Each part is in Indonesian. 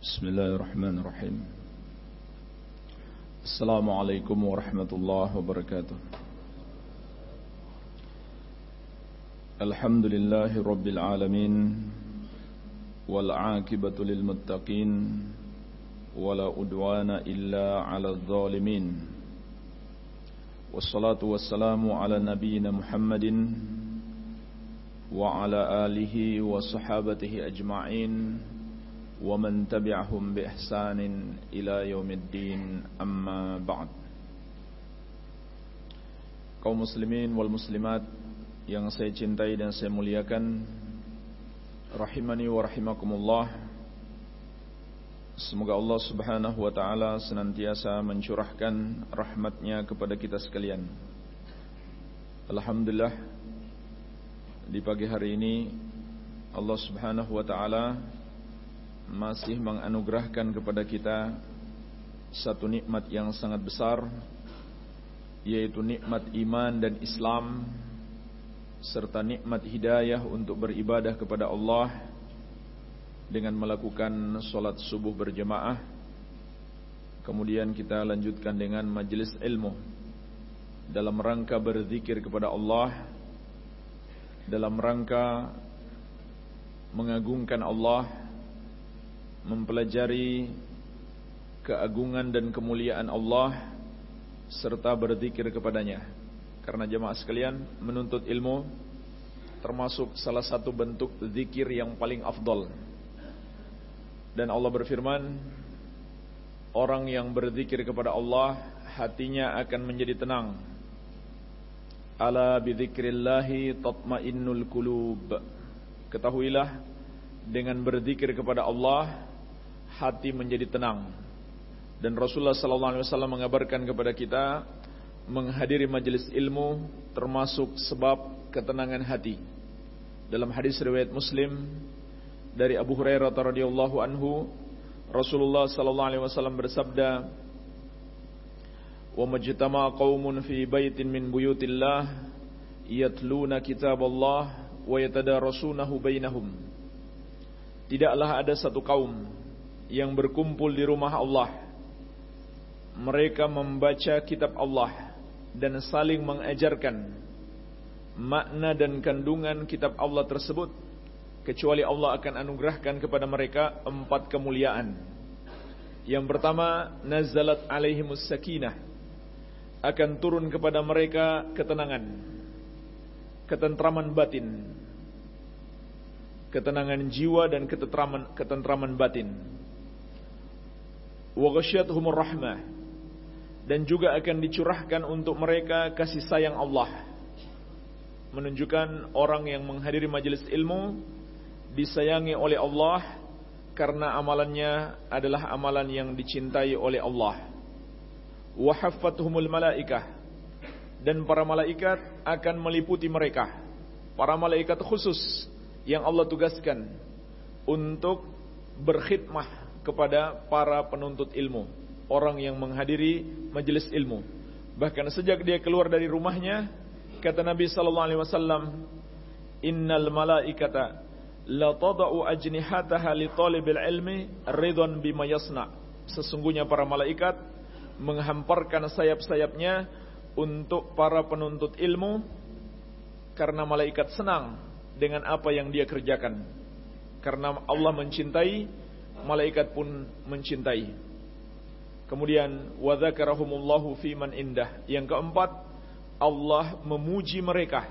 بسم الله الرحمن الرحيم. السلام عليكم ورحمة الله وبركاته. الحمد لله رب العالمين والعاقبة للمتقين ولا أدوان إلا على الظالمين. والصلاة والسلام على نبينا محمد وعلى آله وصحابته أجمعين. ومن تبعهم بإحسان إلى يوم الدين أما بعد kaum muslimin wal muslimat yang saya cintai dan saya muliakan rahimani wa rahimakumullah semoga Allah Subhanahu wa taala senantiasa mencurahkan rahmatnya kepada kita sekalian Alhamdulillah di pagi hari ini Allah Subhanahu wa taala masih menganugerahkan kepada kita satu nikmat yang sangat besar yaitu nikmat iman dan Islam serta nikmat hidayah untuk beribadah kepada Allah dengan melakukan solat subuh berjemaah kemudian kita lanjutkan dengan majelis ilmu. Dalam rangka berzikir kepada Allah dalam rangka mengagungkan Allah, mempelajari keagungan dan kemuliaan Allah serta berzikir kepadanya. Karena jemaah sekalian, menuntut ilmu termasuk salah satu bentuk zikir yang paling afdol. Dan Allah berfirman, orang yang berzikir kepada Allah hatinya akan menjadi tenang Ala bidzikrillahi tatmainnul qulub. Ketahuilah dengan berzikir kepada Allah hati menjadi tenang. Dan Rasulullah sallallahu alaihi wasallam mengabarkan kepada kita menghadiri majelis ilmu termasuk sebab ketenangan hati. Dalam hadis riwayat Muslim dari Abu Hurairah radhiyallahu anhu Rasulullah sallallahu alaihi wasallam bersabda wa majtama qaumun fi baitin min buyutillah yatluna kitaballah wa yatadarasunahu bainahum. Tidaklah ada satu kaum yang berkumpul di rumah Allah. Mereka membaca kitab Allah dan saling mengajarkan makna dan kandungan kitab Allah tersebut kecuali Allah akan anugerahkan kepada mereka empat kemuliaan. Yang pertama nazalat alaihimus sakinah akan turun kepada mereka ketenangan, ketentraman batin, ketenangan jiwa dan ketentraman ketentraman batin. Wa rahmah dan juga akan dicurahkan untuk mereka kasih sayang Allah. Menunjukkan orang yang menghadiri majelis ilmu disayangi oleh Allah karena amalannya adalah amalan yang dicintai oleh Allah wahaffatuhumul malaikah dan para malaikat akan meliputi mereka para malaikat khusus yang Allah tugaskan untuk berkhidmah kepada para penuntut ilmu orang yang menghadiri majelis ilmu. Bahkan sejak dia keluar dari rumahnya kata Nabi sallallahu alaihi wasallam innal malaikata la tada'u ajnihataha li talibil ilmi ridwan bima yasna. Sesungguhnya para malaikat menghamparkan sayap-sayapnya untuk para penuntut ilmu karena malaikat senang dengan apa yang dia kerjakan. Karena Allah mencintai, malaikat pun mencintai. Kemudian wadzakarahumullahu fiman indah. Yang keempat, Allah memuji mereka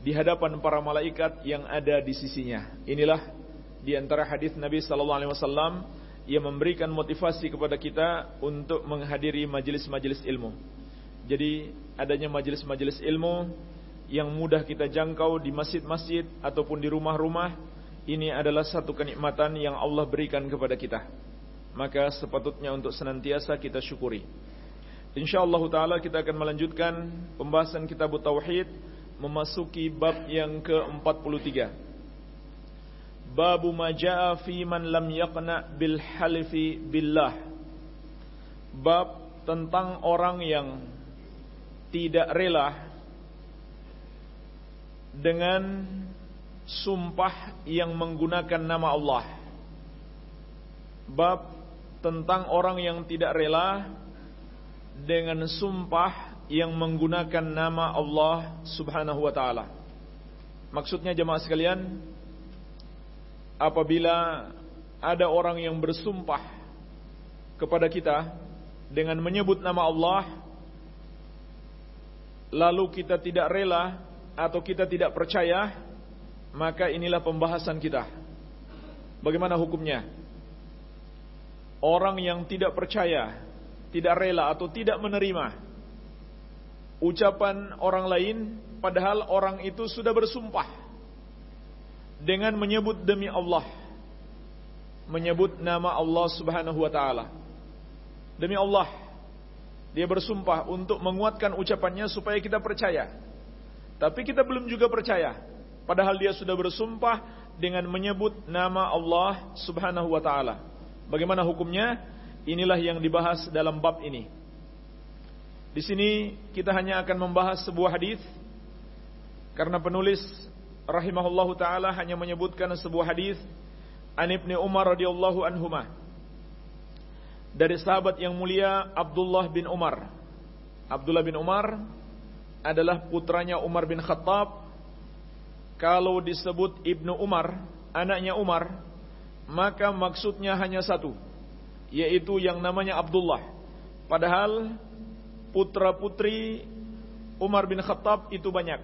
di hadapan para malaikat yang ada di sisinya. Inilah di antara hadis Nabi sallallahu alaihi wasallam yang memberikan motivasi kepada kita untuk menghadiri majelis-majelis ilmu. Jadi adanya majelis-majelis ilmu yang mudah kita jangkau di masjid-masjid ataupun di rumah-rumah ini adalah satu kenikmatan yang Allah berikan kepada kita. Maka sepatutnya untuk senantiasa kita syukuri. Insyaallah taala kita akan melanjutkan pembahasan kitab tauhid memasuki bab yang ke-43. Babu majaa fi man lam yaqna bil halifi billah. Bab tentang orang yang tidak rela dengan sumpah yang menggunakan nama Allah. bab tentang orang yang tidak rela dengan sumpah yang menggunakan nama Allah Subhanahu wa taala. Maksudnya jemaah sekalian, apabila ada orang yang bersumpah kepada kita dengan menyebut nama Allah lalu kita tidak rela atau kita tidak percaya, maka inilah pembahasan kita. Bagaimana hukumnya? Orang yang tidak percaya, tidak rela atau tidak menerima ucapan orang lain padahal orang itu sudah bersumpah dengan menyebut demi Allah menyebut nama Allah Subhanahu wa taala demi Allah dia bersumpah untuk menguatkan ucapannya supaya kita percaya tapi kita belum juga percaya padahal dia sudah bersumpah dengan menyebut nama Allah Subhanahu wa taala Bagaimana hukumnya? Inilah yang dibahas dalam bab ini. Di sini kita hanya akan membahas sebuah hadis karena penulis rahimahullahu taala hanya menyebutkan sebuah hadis an Ibnu Umar radhiyallahu anhuma dari sahabat yang mulia Abdullah bin Umar. Abdullah bin Umar adalah putranya Umar bin Khattab. Kalau disebut Ibnu Umar, anaknya Umar, maka maksudnya hanya satu, yaitu yang namanya Abdullah. Padahal putra-putri Umar bin Khattab itu banyak.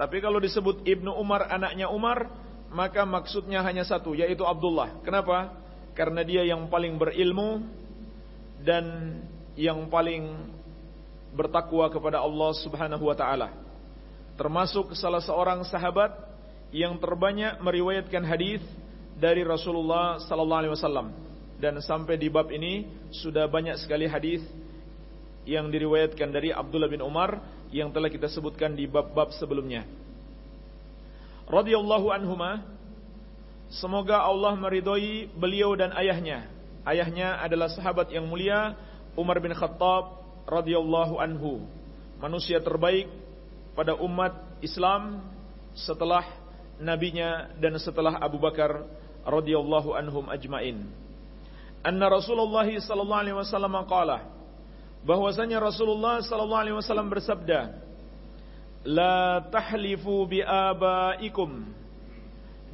Tapi kalau disebut Ibnu Umar anaknya Umar, maka maksudnya hanya satu, yaitu Abdullah. Kenapa? Karena dia yang paling berilmu dan yang paling bertakwa kepada Allah Subhanahu wa taala. Termasuk salah seorang sahabat yang terbanyak meriwayatkan hadis dari Rasulullah sallallahu alaihi wasallam dan sampai di bab ini sudah banyak sekali hadis yang diriwayatkan dari Abdullah bin Umar yang telah kita sebutkan di bab-bab sebelumnya. Radhiyallahu anhuma semoga Allah meridhoi beliau dan ayahnya. Ayahnya adalah sahabat yang mulia Umar bin Khattab radhiyallahu anhu, manusia terbaik pada umat Islam setelah nabinya dan setelah Abu Bakar radhiyallahu anhum ajmain. Anna Rasulullah sallallahu alaihi wasallam qala bahwasanya Rasulullah sallallahu alaihi wasallam bersabda La tahlifu bi abaikum.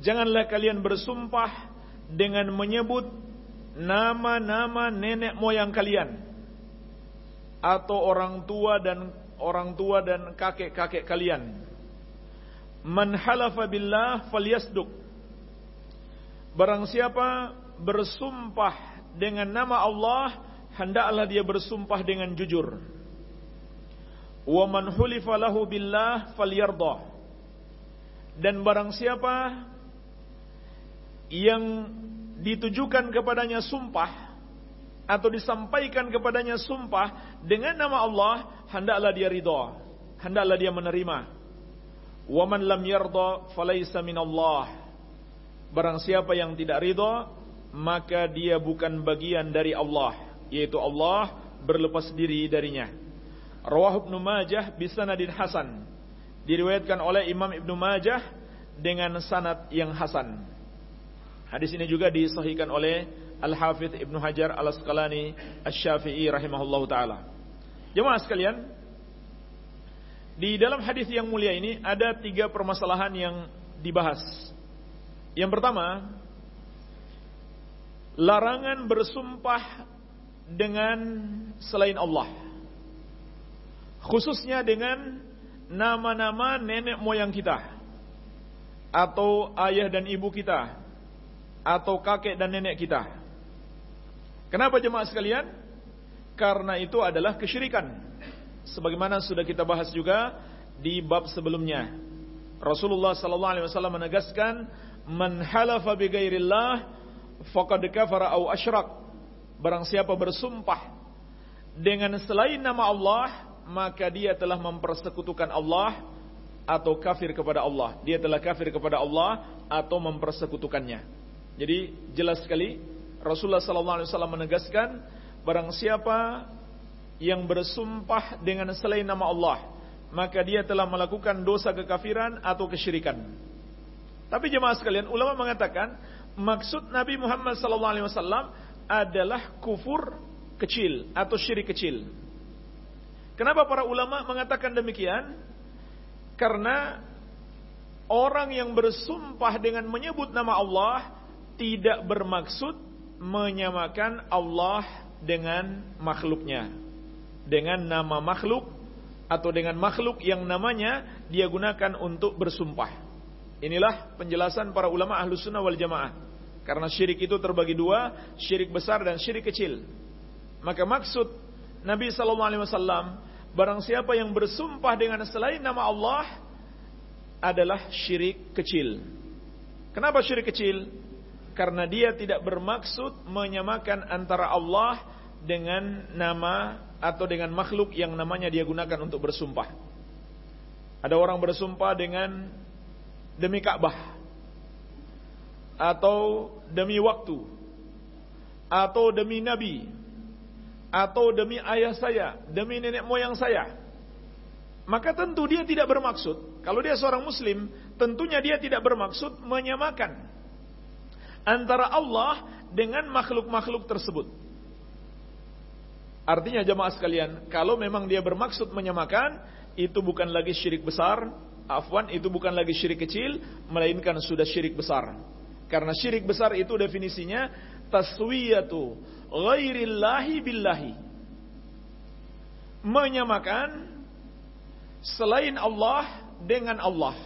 Janganlah kalian bersumpah dengan menyebut nama-nama nenek moyang kalian atau orang tua dan orang tua dan kakek-kakek kalian. Man halafa billah falyasduq Barang siapa bersumpah dengan nama Allah, hendaklah dia bersumpah dengan jujur. Wa man hulifa lahu billah. Dan barang siapa yang ditujukan kepadanya sumpah atau disampaikan kepadanya sumpah dengan nama Allah, hendaklah dia ridha, hendaklah dia menerima. Wa man lam yarda falaysa minallah. Barang siapa yang tidak ridha, maka dia bukan bagian dari Allah, yaitu Allah berlepas diri darinya. Rawah Ibnu Majah bisanadin hasan. Diriwayatkan oleh Imam Ibnu Majah dengan sanad yang hasan. Hadis ini juga disahihkan oleh Al-Hafidh Ibnu Hajar Al-Asqalani Asy-Syafi'i rahimahullahu taala. Jemaah sekalian, di dalam hadis yang mulia ini ada tiga permasalahan yang dibahas. Yang pertama, larangan bersumpah dengan selain Allah. Khususnya dengan nama-nama nenek moyang kita. Atau ayah dan ibu kita. Atau kakek dan nenek kita. Kenapa jemaah sekalian? Karena itu adalah kesyirikan. Sebagaimana sudah kita bahas juga di bab sebelumnya. Rasulullah sallallahu alaihi wasallam menegaskan man halafa bi ghairillah faqad kafara au asyrak. Barang siapa bersumpah dengan selain nama Allah, maka dia telah mempersekutukan Allah atau kafir kepada Allah. Dia telah kafir kepada Allah atau mempersekutukannya. Jadi jelas sekali Rasulullah wasallam menegaskan barang siapa yang bersumpah dengan selain nama Allah, maka dia telah melakukan dosa kekafiran atau kesyirikan. Tapi jemaah sekalian, ulama mengatakan maksud Nabi Muhammad SAW adalah kufur kecil atau syirik kecil. Kenapa para ulama mengatakan demikian? Karena orang yang bersumpah dengan menyebut nama Allah tidak bermaksud menyamakan Allah dengan makhluknya. Dengan nama makhluk atau dengan makhluk yang namanya dia gunakan untuk bersumpah. Inilah penjelasan para ulama ahlu sunnah wal jamaah. Karena syirik itu terbagi dua, syirik besar dan syirik kecil. Maka maksud Nabi Wasallam, barang siapa yang bersumpah dengan selain nama Allah adalah syirik kecil. Kenapa syirik kecil? Karena dia tidak bermaksud menyamakan antara Allah dengan nama atau dengan makhluk yang namanya dia gunakan untuk bersumpah. Ada orang bersumpah dengan demi Ka'bah. Atau demi waktu. Atau demi nabi. Atau demi ayah saya, demi nenek moyang saya. Maka tentu dia tidak bermaksud, kalau dia seorang muslim, tentunya dia tidak bermaksud menyamakan antara Allah dengan makhluk-makhluk tersebut. Artinya jemaah sekalian, kalau memang dia bermaksud menyamakan, itu bukan lagi syirik besar, afwan itu bukan lagi syirik kecil, melainkan sudah syirik besar. Karena syirik besar itu definisinya taswiyatu ghairillahi billahi. Menyamakan selain Allah dengan Allah.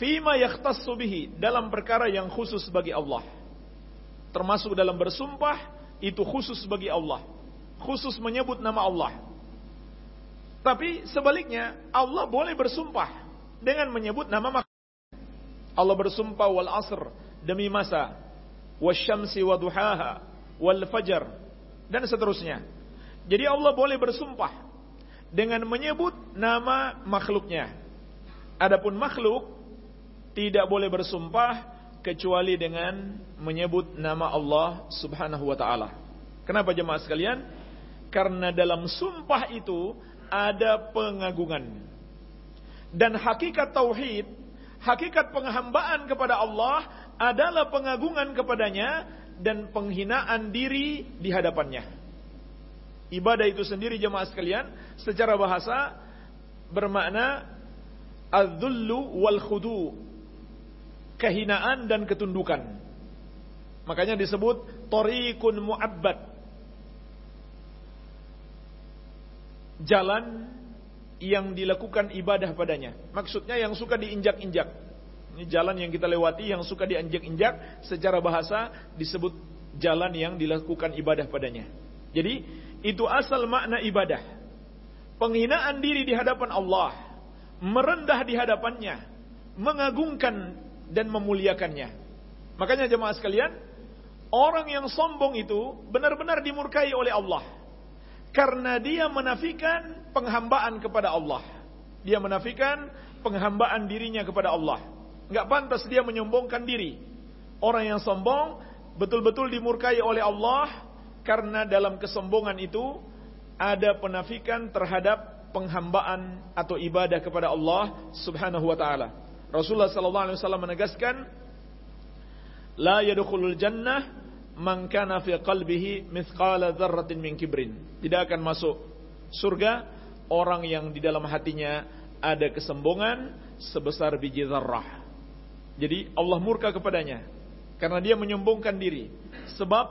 Fima yakhtassu bihi dalam perkara yang khusus bagi Allah. Termasuk dalam bersumpah itu khusus bagi Allah. Khusus menyebut nama Allah. Tapi sebaliknya Allah boleh bersumpah dengan menyebut nama makhluk. Allah bersumpah wal asr demi masa, wasyamsi wa duhaha, wal fajar dan seterusnya. Jadi Allah boleh bersumpah dengan menyebut nama makhluknya. Adapun makhluk tidak boleh bersumpah kecuali dengan menyebut nama Allah Subhanahu wa taala. Kenapa jemaah sekalian? Karena dalam sumpah itu ada pengagungan. Dan hakikat tauhid hakikat penghambaan kepada Allah adalah pengagungan kepadanya dan penghinaan diri di hadapannya. Ibadah itu sendiri jemaah sekalian secara bahasa bermakna adzullu wal khudu. Kehinaan dan ketundukan. Makanya disebut tariqun mu'abbad. Jalan yang dilakukan ibadah padanya. Maksudnya yang suka diinjak-injak. Ini jalan yang kita lewati yang suka diinjak-injak secara bahasa disebut jalan yang dilakukan ibadah padanya. Jadi itu asal makna ibadah. Penghinaan diri di hadapan Allah, merendah di hadapannya, mengagungkan dan memuliakannya. Makanya jemaah sekalian, orang yang sombong itu benar-benar dimurkai oleh Allah karena dia menafikan penghambaan kepada Allah. Dia menafikan penghambaan dirinya kepada Allah. Enggak pantas dia menyombongkan diri. Orang yang sombong betul-betul dimurkai oleh Allah karena dalam kesombongan itu ada penafikan terhadap penghambaan atau ibadah kepada Allah Subhanahu wa taala. Rasulullah sallallahu alaihi wasallam menegaskan la yadkhulul jannah man kana fi qalbihi mithqala dzarratin min kibrin. Tidak akan masuk surga orang yang di dalam hatinya ada kesombongan sebesar biji zarrah. Jadi Allah murka kepadanya karena dia menyombongkan diri. Sebab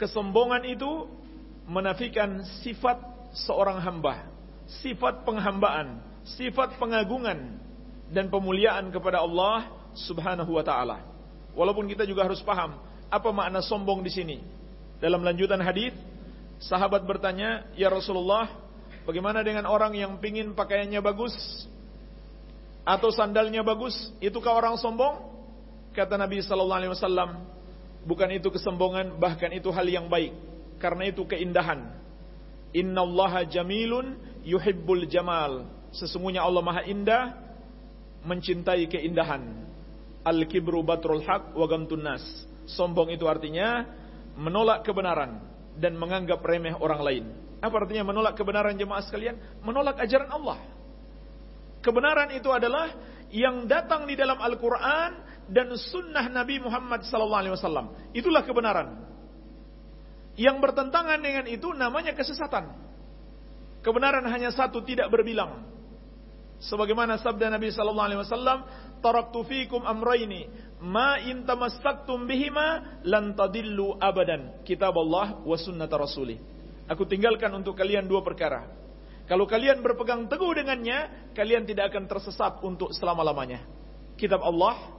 kesombongan itu menafikan sifat seorang hamba, sifat penghambaan, sifat pengagungan dan pemuliaan kepada Allah Subhanahu wa taala. Walaupun kita juga harus paham apa makna sombong di sini? Dalam lanjutan hadis, sahabat bertanya, "Ya Rasulullah, bagaimana dengan orang yang pingin pakaiannya bagus atau sandalnya bagus? Itukah orang sombong?" Kata Nabi sallallahu alaihi wasallam, "Bukan itu kesombongan, bahkan itu hal yang baik. Karena itu keindahan. Innallaha jamilun yuhibbul jamal." Sesungguhnya Allah Maha Indah mencintai keindahan. Al-kibru batrul haq wa gamtun nas Sombong itu artinya menolak kebenaran dan menganggap remeh orang lain. Apa artinya menolak kebenaran jemaah sekalian? Menolak ajaran Allah. Kebenaran itu adalah yang datang di dalam Al-Quran dan sunnah Nabi Muhammad SAW. Itulah kebenaran. Yang bertentangan dengan itu namanya kesesatan. Kebenaran hanya satu tidak berbilang. Sebagaimana sabda Nabi sallallahu alaihi wasallam, "Taraktu fikum amrayni, ma in tamassaktum bihima lan tadillu abadan." Kitab Allah wa sunnat Rasulih. Aku tinggalkan untuk kalian dua perkara. Kalau kalian berpegang teguh dengannya, kalian tidak akan tersesat untuk selama-lamanya. Kitab Allah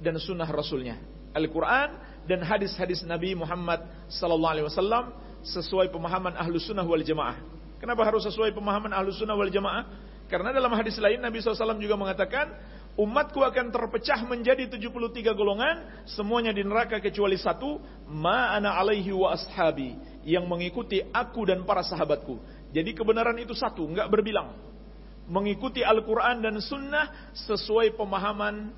dan sunnah Rasulnya. Al-Quran dan hadis-hadis Nabi Muhammad sallallahu alaihi wasallam sesuai pemahaman ahlu sunnah wal jamaah. Kenapa harus sesuai pemahaman ahlu sunnah wal jamaah? Karena dalam hadis lain Nabi SAW juga mengatakan, umatku akan terpecah menjadi 73 golongan, semuanya di neraka kecuali satu, ma'ana alaihi wa ashabi, yang mengikuti aku dan para sahabatku. Jadi kebenaran itu satu, enggak berbilang. Mengikuti Al-Quran dan Sunnah sesuai pemahaman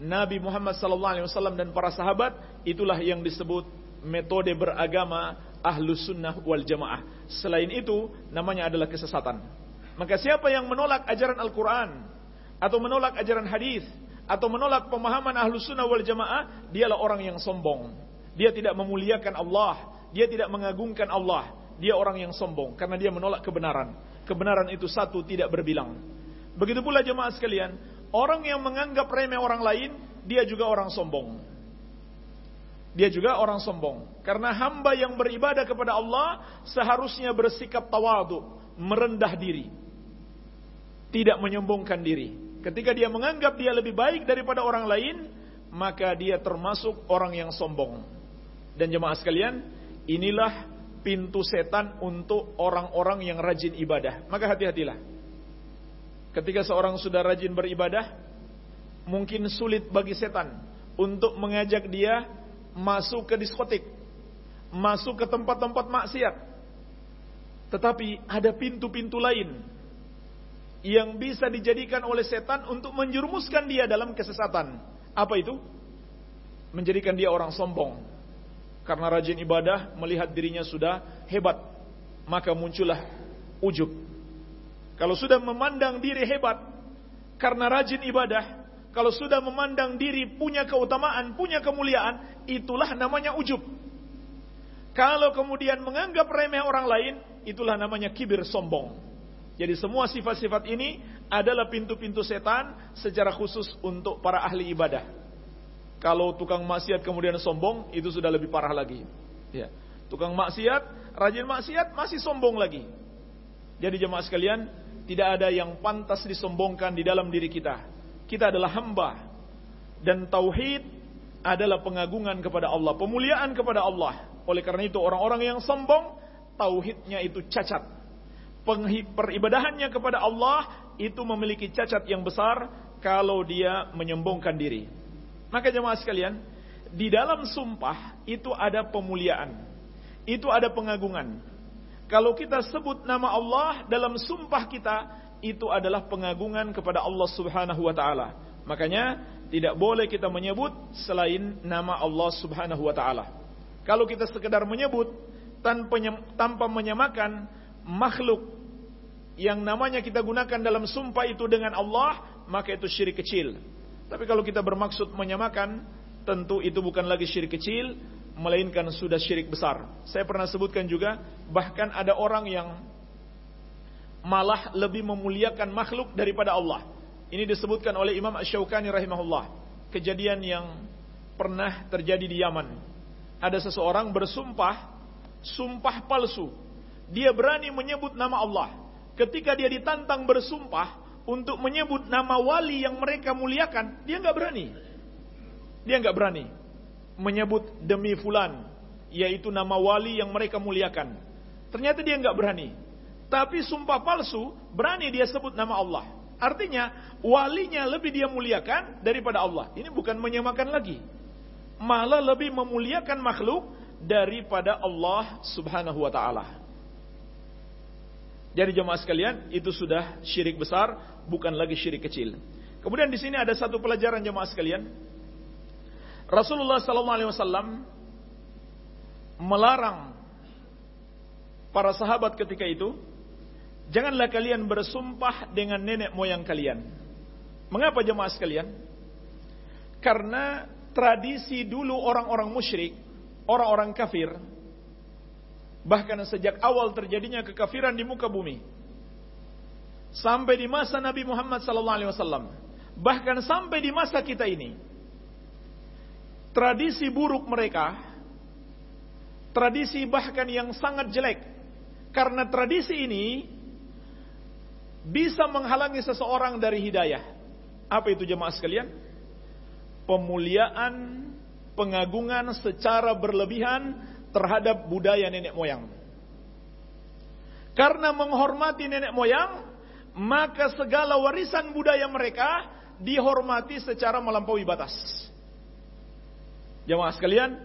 Nabi Muhammad SAW dan para sahabat, itulah yang disebut metode beragama ahlus sunnah wal jamaah. Selain itu, namanya adalah kesesatan. Maka siapa yang menolak ajaran Al-Quran, atau menolak ajaran hadis, atau menolak pemahaman ahlus sunnah wal jamaah, dialah orang yang sombong. Dia tidak memuliakan Allah, dia tidak mengagungkan Allah, dia orang yang sombong karena dia menolak kebenaran. Kebenaran itu satu tidak berbilang. Begitu pula jemaah sekalian, orang yang menganggap remeh orang lain, dia juga orang sombong. Dia juga orang sombong. Karena hamba yang beribadah kepada Allah seharusnya bersikap tawadu, merendah diri. Tidak menyombongkan diri. Ketika dia menganggap dia lebih baik daripada orang lain, maka dia termasuk orang yang sombong. Dan jemaah sekalian, inilah pintu setan untuk orang-orang yang rajin ibadah. Maka hati-hatilah. Ketika seorang sudah rajin beribadah, mungkin sulit bagi setan untuk mengajak dia masuk ke diskotik, masuk ke tempat-tempat maksiat. Tetapi ada pintu-pintu lain yang bisa dijadikan oleh setan untuk menjerumuskan dia dalam kesesatan. Apa itu? Menjadikan dia orang sombong. Karena rajin ibadah, melihat dirinya sudah hebat, maka muncullah ujub. Kalau sudah memandang diri hebat karena rajin ibadah, kalau sudah memandang diri punya keutamaan, punya kemuliaan, itulah namanya ujub. Kalau kemudian menganggap remeh orang lain, itulah namanya kibir sombong. Jadi semua sifat-sifat ini adalah pintu-pintu setan secara khusus untuk para ahli ibadah. Kalau tukang maksiat kemudian sombong, itu sudah lebih parah lagi. Ya. Tukang maksiat, rajin maksiat, masih sombong lagi. Jadi jemaah sekalian, tidak ada yang pantas disombongkan di dalam diri kita kita adalah hamba dan tauhid adalah pengagungan kepada Allah, pemuliaan kepada Allah. Oleh karena itu orang-orang yang sombong tauhidnya itu cacat. Peribadahannya kepada Allah itu memiliki cacat yang besar kalau dia menyombongkan diri. Maka jemaah sekalian, di dalam sumpah itu ada pemuliaan. Itu ada pengagungan. Kalau kita sebut nama Allah dalam sumpah kita, itu adalah pengagungan kepada Allah Subhanahu wa taala. Makanya tidak boleh kita menyebut selain nama Allah Subhanahu wa taala. Kalau kita sekedar menyebut tanpa tanpa menyamakan makhluk yang namanya kita gunakan dalam sumpah itu dengan Allah, maka itu syirik kecil. Tapi kalau kita bermaksud menyamakan, tentu itu bukan lagi syirik kecil, melainkan sudah syirik besar. Saya pernah sebutkan juga, bahkan ada orang yang malah lebih memuliakan makhluk daripada Allah. Ini disebutkan oleh Imam Ash-Shawqani rahimahullah. Kejadian yang pernah terjadi di Yaman. Ada seseorang bersumpah, sumpah palsu. Dia berani menyebut nama Allah. Ketika dia ditantang bersumpah untuk menyebut nama wali yang mereka muliakan, dia nggak berani. Dia nggak berani menyebut demi fulan, yaitu nama wali yang mereka muliakan. Ternyata dia nggak berani. Tapi sumpah palsu berani dia sebut nama Allah. Artinya walinya lebih dia muliakan daripada Allah. Ini bukan menyamakan lagi. Malah lebih memuliakan makhluk daripada Allah Subhanahu wa taala. Jadi jemaah sekalian, itu sudah syirik besar, bukan lagi syirik kecil. Kemudian di sini ada satu pelajaran jemaah sekalian. Rasulullah sallallahu alaihi wasallam melarang para sahabat ketika itu Janganlah kalian bersumpah dengan nenek moyang kalian. Mengapa jemaah sekalian? Karena tradisi dulu orang-orang musyrik, orang-orang kafir, Bahkan sejak awal terjadinya kekafiran di muka bumi. Sampai di masa Nabi Muhammad SAW. Bahkan sampai di masa kita ini. Tradisi buruk mereka. Tradisi bahkan yang sangat jelek. Karena tradisi ini bisa menghalangi seseorang dari hidayah. Apa itu jemaah sekalian? Pemuliaan, pengagungan secara berlebihan terhadap budaya nenek moyang. Karena menghormati nenek moyang, maka segala warisan budaya mereka dihormati secara melampaui batas. Jemaah sekalian,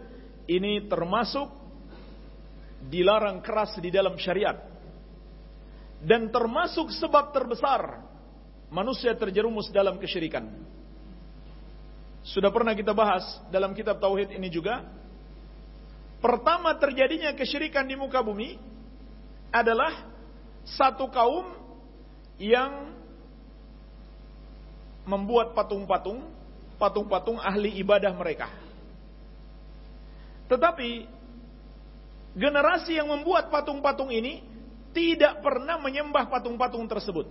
ini termasuk dilarang keras di dalam syariat dan termasuk sebab terbesar manusia terjerumus dalam kesyirikan. Sudah pernah kita bahas dalam kitab tauhid ini juga. Pertama terjadinya kesyirikan di muka bumi adalah satu kaum yang membuat patung-patung, patung-patung ahli ibadah mereka. Tetapi generasi yang membuat patung-patung ini tidak pernah menyembah patung-patung tersebut.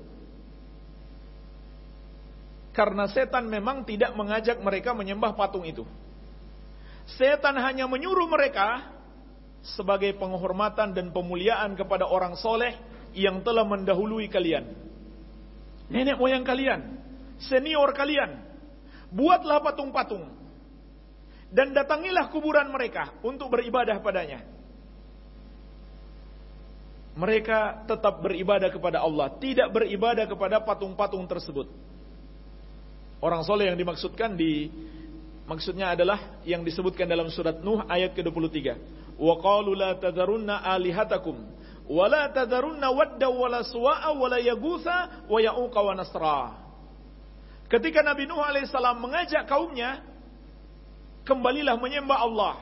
Karena setan memang tidak mengajak mereka menyembah patung itu. Setan hanya menyuruh mereka sebagai penghormatan dan pemuliaan kepada orang soleh yang telah mendahului kalian. Nenek moyang kalian, senior kalian, buatlah patung-patung. Dan datangilah kuburan mereka untuk beribadah padanya mereka tetap beribadah kepada Allah, tidak beribadah kepada patung-patung tersebut. Orang soleh yang dimaksudkan di maksudnya adalah yang disebutkan dalam surat Nuh ayat ke-23. Wa qalu wa la tadharunna wadda wa la suwa'a wa la wa ya'uqa wa. Ketika Nabi Nuh alaihissalam mengajak kaumnya kembalilah menyembah Allah,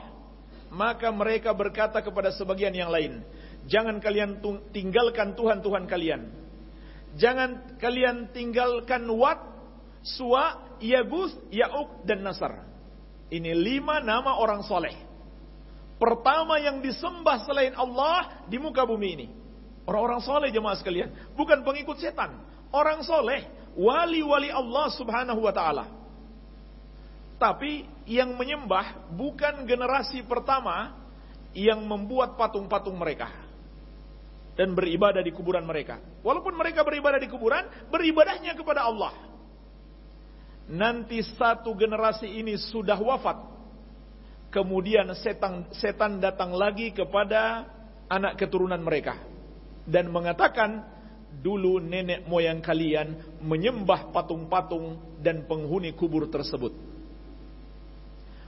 maka mereka berkata kepada sebagian yang lain, Jangan kalian tinggalkan Tuhan-Tuhan kalian. Jangan kalian tinggalkan Wat, Suwa, Yagus, Ya'uk, dan Nasar. Ini lima nama orang soleh. Pertama yang disembah selain Allah di muka bumi ini. Orang-orang soleh jemaah sekalian. Bukan pengikut setan. Orang soleh. Wali-wali Allah subhanahu wa ta'ala. Tapi yang menyembah bukan generasi pertama yang membuat patung-patung mereka dan beribadah di kuburan mereka. Walaupun mereka beribadah di kuburan, beribadahnya kepada Allah. Nanti satu generasi ini sudah wafat. Kemudian setan, setan datang lagi kepada anak keturunan mereka. Dan mengatakan, dulu nenek moyang kalian menyembah patung-patung dan penghuni kubur tersebut.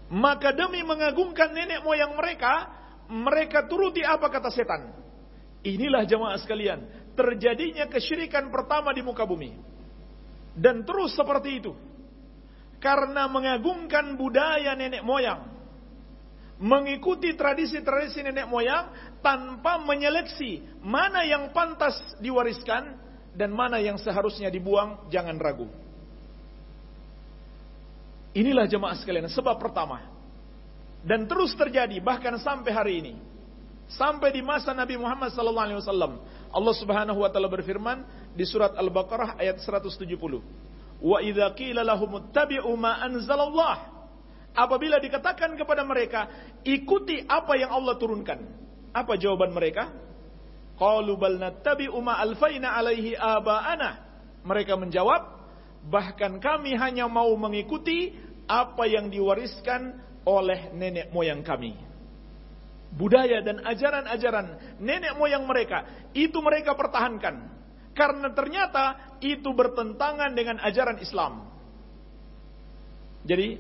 Maka demi mengagungkan nenek moyang mereka, mereka turuti apa kata setan Inilah jemaah sekalian, terjadinya kesyirikan pertama di muka bumi. Dan terus seperti itu. Karena mengagungkan budaya nenek moyang. Mengikuti tradisi-tradisi nenek moyang tanpa menyeleksi mana yang pantas diwariskan dan mana yang seharusnya dibuang, jangan ragu. Inilah jemaah sekalian sebab pertama. Dan terus terjadi bahkan sampai hari ini sampai di masa Nabi Muhammad wasallam. Allah Subhanahu wa taala berfirman di surat Al-Baqarah ayat 170. Wa idza qila lahum ittabi'u ma anzalallah. Apabila dikatakan kepada mereka, ikuti apa yang Allah turunkan. Apa jawaban mereka? Qalu bal nattabi'u ma alfaina alaihi aba'ana. Mereka menjawab, bahkan kami hanya mau mengikuti apa yang diwariskan oleh nenek moyang kami budaya dan ajaran-ajaran nenek moyang mereka itu mereka pertahankan karena ternyata itu bertentangan dengan ajaran Islam. Jadi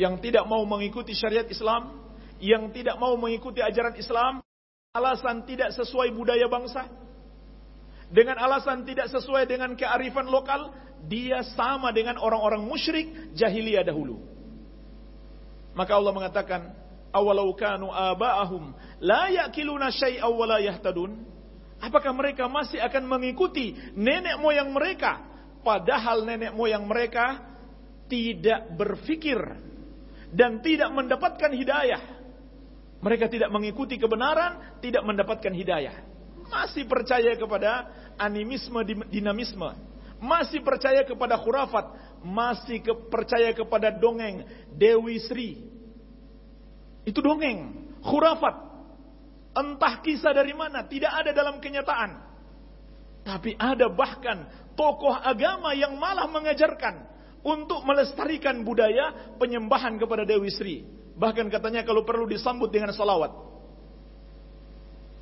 yang tidak mau mengikuti syariat Islam, yang tidak mau mengikuti ajaran Islam, alasan tidak sesuai budaya bangsa, dengan alasan tidak sesuai dengan kearifan lokal, dia sama dengan orang-orang musyrik jahiliyah dahulu. Maka Allah mengatakan, awalau kanu aba'ahum la ya'kiluna syai'aw wa yahtadun apakah mereka masih akan mengikuti nenek moyang mereka padahal nenek moyang mereka tidak berfikir dan tidak mendapatkan hidayah Mereka tidak mengikuti kebenaran, tidak mendapatkan hidayah. Masih percaya kepada animisme, dinamisme. Masih percaya kepada khurafat. Masih ke, percaya kepada dongeng Dewi Sri. Itu dongeng, khurafat. Entah kisah dari mana, tidak ada dalam kenyataan. Tapi ada bahkan tokoh agama yang malah mengajarkan untuk melestarikan budaya penyembahan kepada Dewi Sri. Bahkan katanya kalau perlu disambut dengan salawat.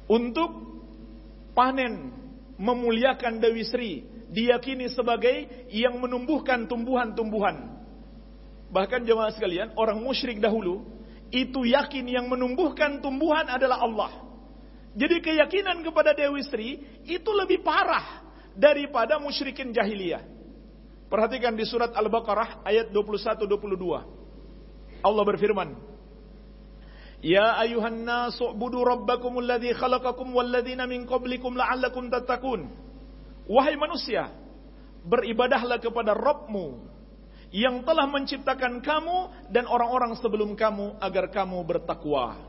Untuk panen memuliakan Dewi Sri. Diyakini sebagai yang menumbuhkan tumbuhan-tumbuhan. Bahkan jemaah sekalian, orang musyrik dahulu itu yakin yang menumbuhkan tumbuhan adalah Allah. Jadi keyakinan kepada Dewi Sri itu lebih parah daripada musyrikin jahiliyah. Perhatikan di surat Al-Baqarah ayat 21 22. Allah berfirman, Ya ayuhan nasu budu rabbakumul ladzi khalaqakum walladzina min qablikum la'allakum tattaqun. Wahai manusia, beribadahlah kepada Rabbmu yang telah menciptakan kamu dan orang-orang sebelum kamu agar kamu bertakwa.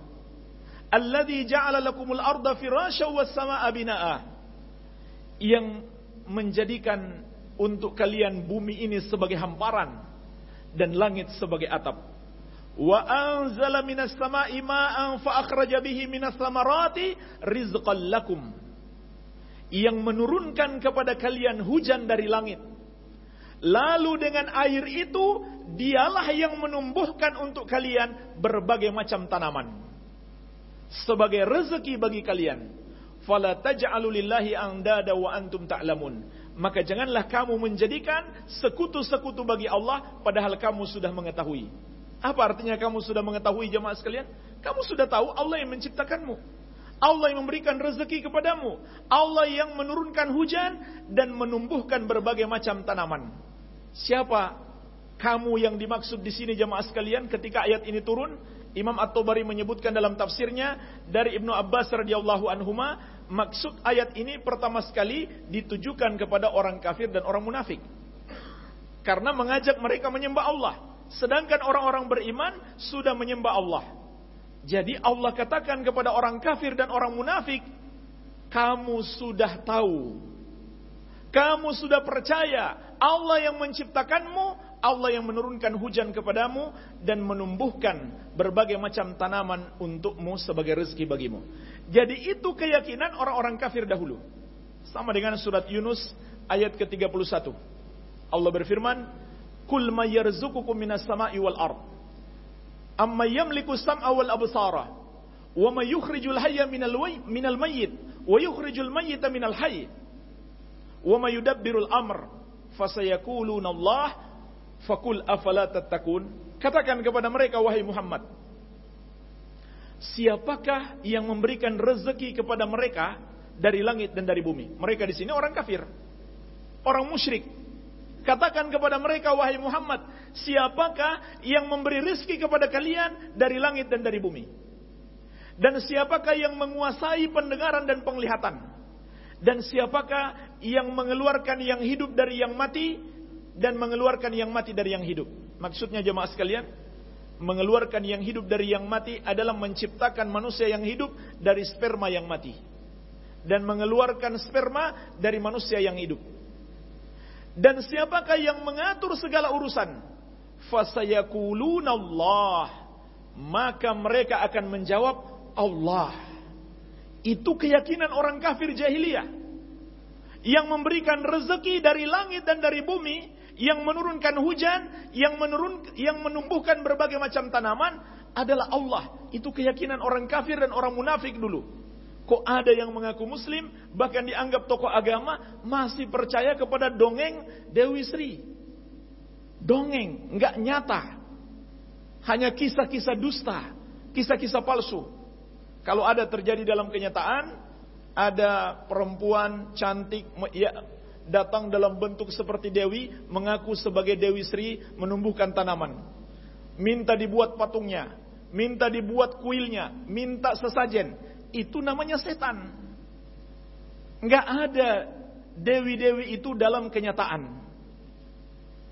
Alladzi ja'ala lakumul arda firasya was samaa'a binaa'a. Yang menjadikan untuk kalian bumi ini sebagai hamparan dan langit sebagai atap. Wa anzala minas sama'i ma'an fa akhraja bihi minas samarati rizqan lakum. Yang menurunkan kepada kalian hujan dari langit. Lalu dengan air itu dialah yang menumbuhkan untuk kalian berbagai macam tanaman. Sebagai rezeki bagi kalian. Fala taj'alu lillahi andada wa antum ta'lamun maka janganlah kamu menjadikan sekutu-sekutu bagi Allah padahal kamu sudah mengetahui. Apa artinya kamu sudah mengetahui jemaah sekalian? Kamu sudah tahu Allah yang menciptakanmu. Allah yang memberikan rezeki kepadamu. Allah yang menurunkan hujan dan menumbuhkan berbagai macam tanaman. Siapa kamu yang dimaksud di sini jemaah sekalian ketika ayat ini turun? Imam At-Tabari menyebutkan dalam tafsirnya dari Ibnu Abbas radhiyallahu anhuma maksud ayat ini pertama sekali ditujukan kepada orang kafir dan orang munafik. Karena mengajak mereka menyembah Allah. Sedangkan orang-orang beriman sudah menyembah Allah. Jadi Allah katakan kepada orang kafir dan orang munafik, kamu sudah tahu. Kamu sudah percaya Allah yang menciptakanmu, Allah yang menurunkan hujan kepadamu dan menumbuhkan berbagai macam tanaman untukmu sebagai rezeki bagimu. Jadi itu keyakinan orang-orang kafir dahulu. Sama dengan surat Yunus ayat ke-31. Allah berfirman, "Kul may yarzuqukum minas sama'i wal ard. Amma yamliku sam'a wal absara, wa may yukhrijul hayya minal minal mayyit, wa yukhrijul mayyita minal hayy, wa may yudabbirul amr." Fasayaquluna Allah Fakul afala? Katakan kepada mereka wahai Muhammad, siapakah yang memberikan rezeki kepada mereka dari langit dan dari bumi? Mereka di sini orang kafir, orang musyrik. Katakan kepada mereka wahai Muhammad, siapakah yang memberi rezeki kepada kalian dari langit dan dari bumi? Dan siapakah yang menguasai pendengaran dan penglihatan? Dan siapakah yang mengeluarkan yang hidup dari yang mati dan mengeluarkan yang mati dari yang hidup. Maksudnya jemaah sekalian, mengeluarkan yang hidup dari yang mati adalah menciptakan manusia yang hidup dari sperma yang mati. Dan mengeluarkan sperma dari manusia yang hidup. Dan siapakah yang mengatur segala urusan? Fasayakuluna Allah. Maka mereka akan menjawab Allah. Itu keyakinan orang kafir jahiliyah. Yang memberikan rezeki dari langit dan dari bumi yang menurunkan hujan, yang menurun yang menumbuhkan berbagai macam tanaman adalah Allah. Itu keyakinan orang kafir dan orang munafik dulu. Kok ada yang mengaku muslim, bahkan dianggap tokoh agama, masih percaya kepada dongeng Dewi Sri. Dongeng, nggak nyata. Hanya kisah-kisah dusta, kisah-kisah palsu. Kalau ada terjadi dalam kenyataan, ada perempuan cantik, ya, datang dalam bentuk seperti dewi, mengaku sebagai Dewi Sri, menumbuhkan tanaman. Minta dibuat patungnya, minta dibuat kuilnya, minta sesajen. Itu namanya setan. Enggak ada dewi-dewi itu dalam kenyataan.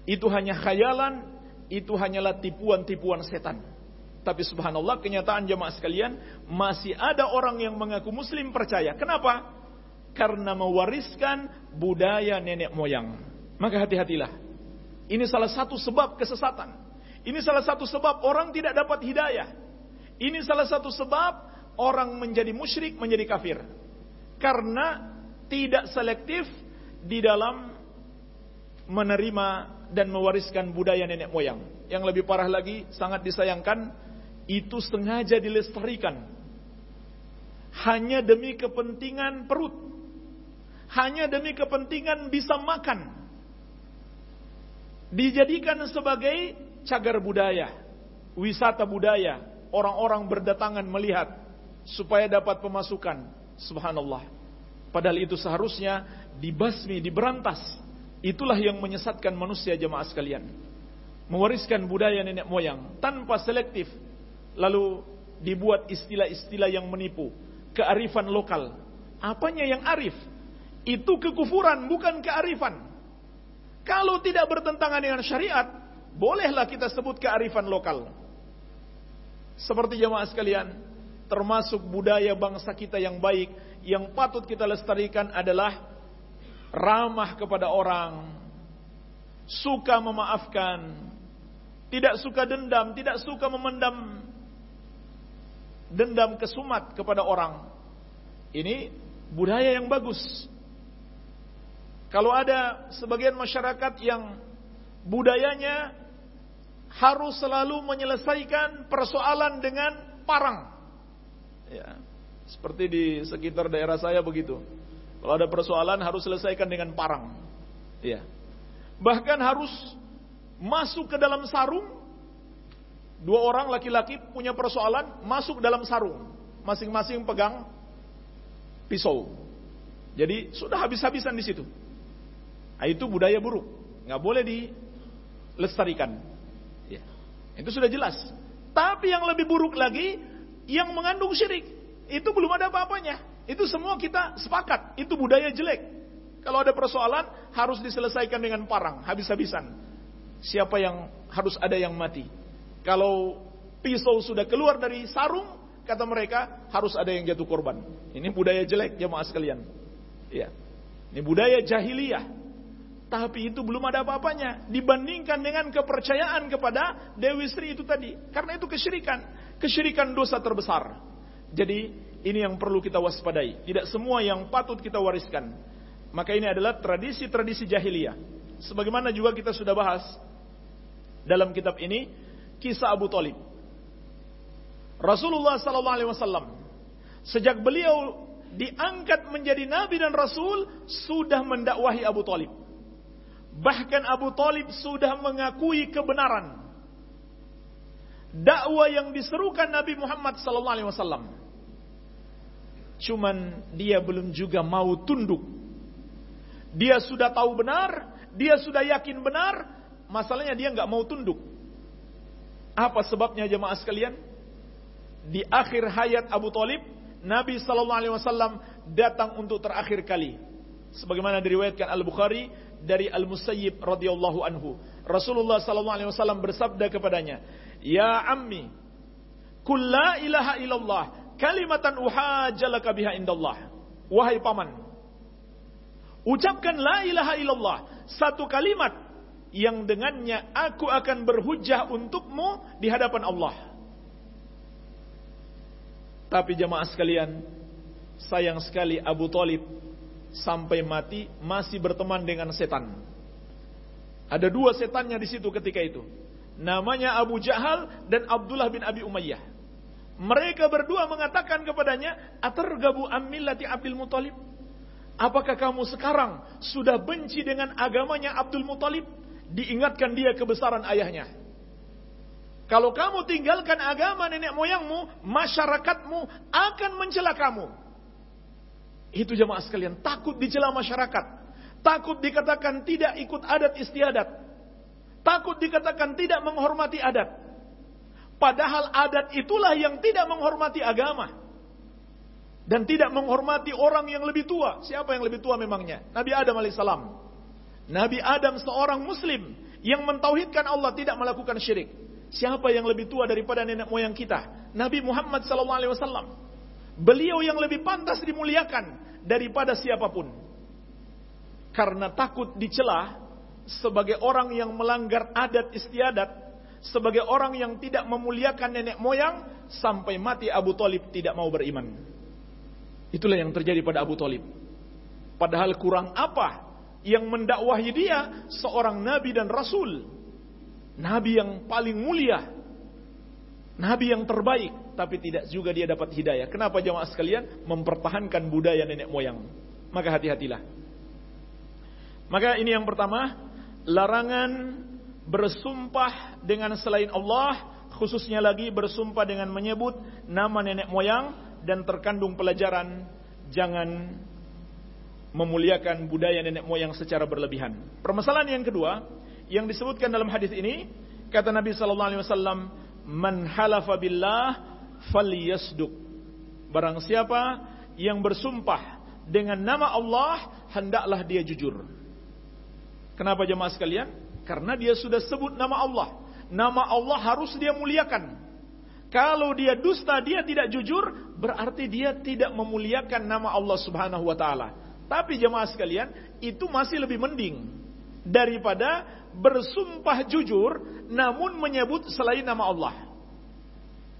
Itu hanya khayalan, itu hanyalah tipuan-tipuan setan. Tapi subhanallah kenyataan jemaah sekalian masih ada orang yang mengaku muslim percaya. Kenapa? Karena mewariskan budaya nenek moyang. Maka hati-hatilah. Ini salah satu sebab kesesatan. Ini salah satu sebab orang tidak dapat hidayah. Ini salah satu sebab orang menjadi musyrik, menjadi kafir. Karena tidak selektif di dalam menerima dan mewariskan budaya nenek moyang. Yang lebih parah lagi, sangat disayangkan, itu sengaja dilestarikan. Hanya demi kepentingan perut. Hanya demi kepentingan bisa makan. Dijadikan sebagai cagar budaya, wisata budaya. Orang-orang berdatangan melihat supaya dapat pemasukan. Subhanallah. Padahal itu seharusnya dibasmi, diberantas. Itulah yang menyesatkan manusia jemaah sekalian. Mewariskan budaya nenek moyang tanpa selektif lalu dibuat istilah-istilah yang menipu, kearifan lokal. Apanya yang arif? Itu kekufuran, bukan kearifan. Kalau tidak bertentangan dengan syariat, bolehlah kita sebut kearifan lokal. Seperti jemaah sekalian, termasuk budaya bangsa kita yang baik, yang patut kita lestarikan adalah ramah kepada orang, suka memaafkan, tidak suka dendam, tidak suka memendam dendam kesumat kepada orang. Ini budaya yang bagus. Kalau ada sebagian masyarakat yang budayanya harus selalu menyelesaikan persoalan dengan parang. Ya, seperti di sekitar daerah saya begitu. Kalau ada persoalan harus selesaikan dengan parang. Ya. Bahkan harus masuk ke dalam sarung Dua orang laki-laki punya persoalan, masuk dalam sarung. Masing-masing pegang pisau. Jadi sudah habis-habisan di situ. Nah, itu budaya buruk. Nggak boleh dilestarikan. Ya. Itu sudah jelas. Tapi yang lebih buruk lagi, yang mengandung syirik. Itu belum ada apa-apanya. Itu semua kita sepakat. Itu budaya jelek. Kalau ada persoalan, harus diselesaikan dengan parang. Habis-habisan. Siapa yang harus ada yang mati. Kalau pisau sudah keluar dari sarung, kata mereka harus ada yang jatuh korban. Ini budaya jelek jemaah sekalian. Ya. Ini budaya jahiliyah. Tapi itu belum ada apa-apanya dibandingkan dengan kepercayaan kepada Dewi Sri itu tadi. Karena itu kesyirikan, kesyirikan dosa terbesar. Jadi ini yang perlu kita waspadai. Tidak semua yang patut kita wariskan. Maka ini adalah tradisi-tradisi jahiliyah. Sebagaimana juga kita sudah bahas dalam kitab ini, kisah Abu Talib. Rasulullah wasallam sejak beliau diangkat menjadi nabi dan rasul sudah mendakwahi Abu Talib. Bahkan Abu Talib sudah mengakui kebenaran dakwah yang diserukan Nabi Muhammad sallallahu alaihi. Cuman dia belum juga mau tunduk. Dia sudah tahu benar, dia sudah yakin benar, masalahnya dia nggak mau tunduk. Apa sebabnya jemaah sekalian? Di akhir hayat Abu Talib, Nabi Sallallahu Alaihi Wasallam datang untuk terakhir kali. Sebagaimana diriwayatkan Al Bukhari dari Al Musayyib radhiyallahu anhu. Rasulullah Sallallahu Alaihi Wasallam bersabda kepadanya, Ya ammi, kul la ilaha illallah, kalimatan uhajalaka biha indallah. Wahai paman, ucapkan la ilaha illallah, satu kalimat yang dengannya aku akan berhujah untukmu di hadapan Allah. Tapi jemaah sekalian, sayang sekali Abu Talib sampai mati masih berteman dengan setan. Ada dua setannya di situ ketika itu. Namanya Abu Jahal dan Abdullah bin Abi Umayyah. Mereka berdua mengatakan kepadanya, "Atargabu ammillati Abdul Muthalib?" Apakah kamu sekarang sudah benci dengan agamanya Abdul Muthalib? Diingatkan dia kebesaran ayahnya. Kalau kamu tinggalkan agama nenek moyangmu, masyarakatmu akan mencela kamu. Itu jemaah sekalian, takut dicela masyarakat. Takut dikatakan tidak ikut adat istiadat. Takut dikatakan tidak menghormati adat. Padahal adat itulah yang tidak menghormati agama. Dan tidak menghormati orang yang lebih tua. Siapa yang lebih tua memangnya? Nabi Adam alaihissalam. Nabi Adam seorang muslim yang mentauhidkan Allah tidak melakukan syirik. Siapa yang lebih tua daripada nenek moyang kita? Nabi Muhammad SAW. Beliau yang lebih pantas dimuliakan daripada siapa pun. Karena takut dicela sebagai orang yang melanggar adat istiadat, sebagai orang yang tidak memuliakan nenek moyang, sampai mati Abu Talib tidak mau beriman. Itulah yang terjadi pada Abu Talib. Padahal kurang apa yang mendakwahi dia seorang nabi dan rasul. Nabi yang paling mulia. Nabi yang terbaik, tapi tidak juga dia dapat hidayah. Kenapa jemaah sekalian? Mempertahankan budaya nenek moyang. Maka hati-hatilah. Maka ini yang pertama, larangan bersumpah dengan selain Allah, khususnya lagi bersumpah dengan menyebut nama nenek moyang dan terkandung pelajaran jangan memuliakan budaya nenek moyang secara berlebihan. Permasalahan yang kedua yang disebutkan dalam hadis ini kata Nabi sallallahu alaihi wasallam man halafa billah falyasduq. Barang siapa yang bersumpah dengan nama Allah hendaklah dia jujur. Kenapa jemaah sekalian? Karena dia sudah sebut nama Allah. Nama Allah harus dia muliakan. Kalau dia dusta, dia tidak jujur, berarti dia tidak memuliakan nama Allah Subhanahu wa taala. Tapi jemaah sekalian, itu masih lebih mending daripada bersumpah jujur namun menyebut selain nama Allah.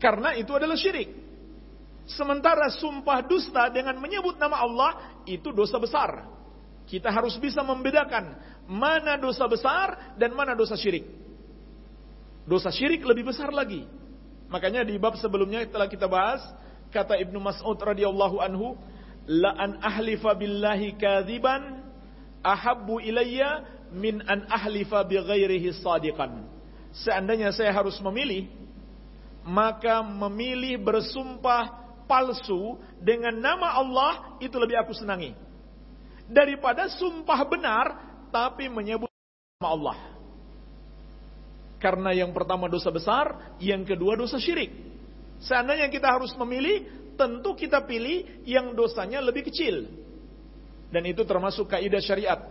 Karena itu adalah syirik. Sementara sumpah dusta dengan menyebut nama Allah itu dosa besar. Kita harus bisa membedakan mana dosa besar dan mana dosa syirik. Dosa syirik lebih besar lagi. Makanya di bab sebelumnya telah kita bahas kata Ibnu Mas'ud radhiyallahu anhu la an ahlifa billahi kadziban ahabbu ilayya min an ahlifa bi ghairihi sadiqan. Seandainya saya harus memilih, maka memilih bersumpah palsu dengan nama Allah itu lebih aku senangi. Daripada sumpah benar tapi menyebut nama Allah. Karena yang pertama dosa besar, yang kedua dosa syirik. Seandainya kita harus memilih, tentu kita pilih yang dosanya lebih kecil. Dan itu termasuk kaidah syariat.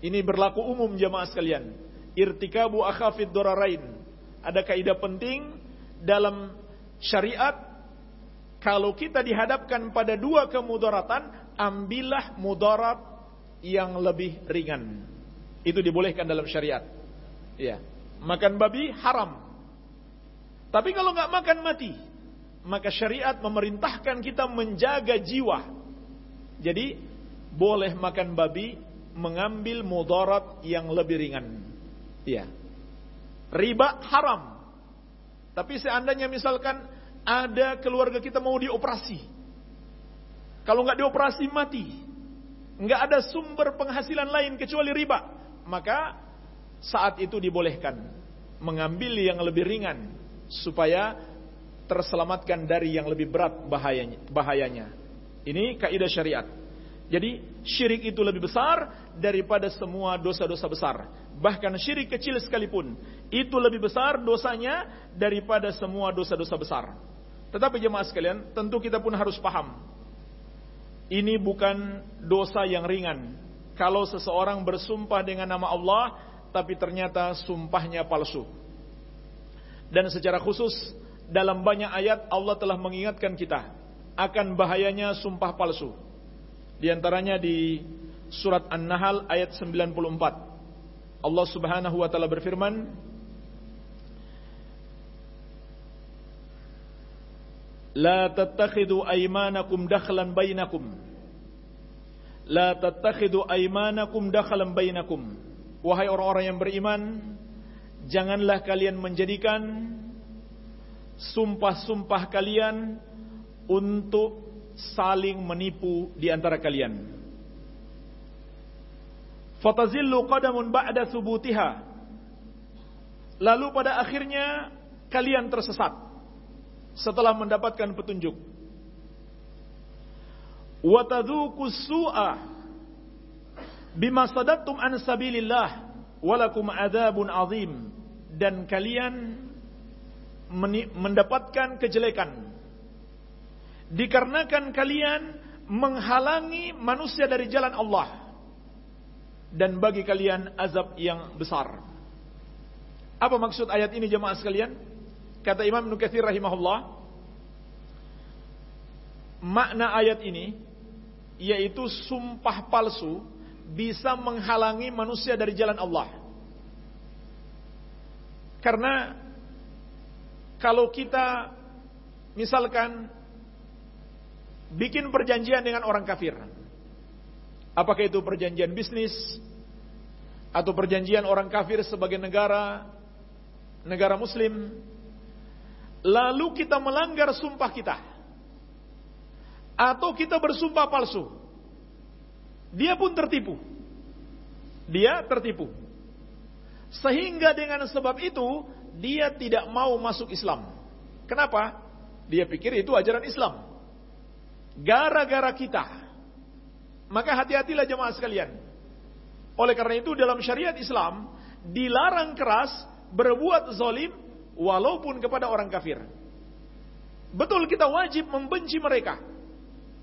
Ini berlaku umum jamaah sekalian. Irtikabu akhafid dorarain. Ada kaidah penting dalam syariat. Kalau kita dihadapkan pada dua kemudaratan, ambillah mudarat yang lebih ringan. Itu dibolehkan dalam syariat. Ya. Makan babi haram. Tapi kalau nggak makan mati maka syariat memerintahkan kita menjaga jiwa. Jadi boleh makan babi mengambil mudarat yang lebih ringan. Iya. Riba haram. Tapi seandainya misalkan ada keluarga kita mau dioperasi. Kalau nggak dioperasi mati. Nggak ada sumber penghasilan lain kecuali riba. Maka saat itu dibolehkan mengambil yang lebih ringan supaya terselamatkan dari yang lebih berat bahayanya. bahayanya. Ini kaidah syariat. Jadi syirik itu lebih besar daripada semua dosa-dosa besar. Bahkan syirik kecil sekalipun itu lebih besar dosanya daripada semua dosa-dosa besar. Tetapi jemaah sekalian, tentu kita pun harus paham. Ini bukan dosa yang ringan. Kalau seseorang bersumpah dengan nama Allah tapi ternyata sumpahnya palsu. Dan secara khusus dalam banyak ayat Allah telah mengingatkan kita akan bahayanya sumpah palsu. Di antaranya di surat An-Nahl ayat 94. Allah Subhanahu wa taala berfirman, La tattakhidu aymanakum dakhlan bainakum. La tattakhidu aymanakum dakhlan bainakum. Wahai orang-orang yang beriman, janganlah kalian menjadikan sumpah-sumpah kalian untuk saling menipu di antara kalian. Fatazillu qadamun ba'da thubutiha. Lalu pada akhirnya kalian tersesat setelah mendapatkan petunjuk. Wa tadhuku su'a bima sadattum an sabilillah walakum adzabun azim dan kalian mendapatkan kejelekan. Dikarenakan kalian menghalangi manusia dari jalan Allah. Dan bagi kalian azab yang besar. Apa maksud ayat ini jemaah sekalian? Kata Imam Nukathir rahimahullah, makna ayat ini yaitu sumpah palsu bisa menghalangi manusia dari jalan Allah. Karena kalau kita misalkan bikin perjanjian dengan orang kafir, apakah itu perjanjian bisnis atau perjanjian orang kafir sebagai negara negara muslim lalu kita melanggar sumpah kita atau kita bersumpah palsu dia pun tertipu. Dia tertipu. Sehingga dengan sebab itu dia tidak mau masuk Islam. Kenapa? Dia pikir itu ajaran Islam. Gara-gara kita. Maka hati-hatilah jemaah sekalian. Oleh karena itu dalam syariat Islam dilarang keras berbuat zalim walaupun kepada orang kafir. Betul kita wajib membenci mereka,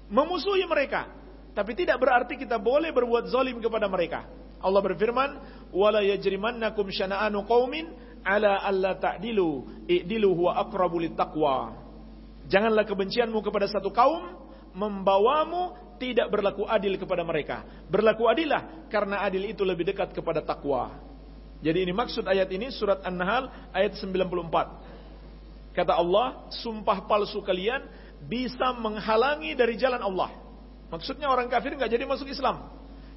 memusuhi mereka, tapi tidak berarti kita boleh berbuat zalim kepada mereka. Allah berfirman, "Wala yajrimannakum syana'anu qaumin ala alla ta'dilu, i'dilu huwa aqrabu taqwa." Janganlah kebencianmu kepada satu kaum membawamu tidak berlaku adil kepada mereka. Berlaku adillah karena adil itu lebih dekat kepada takwa. Jadi ini maksud ayat ini surat An-Nahl ayat 94. Kata Allah, sumpah palsu kalian bisa menghalangi dari jalan Allah. Maksudnya orang kafir nggak jadi masuk Islam.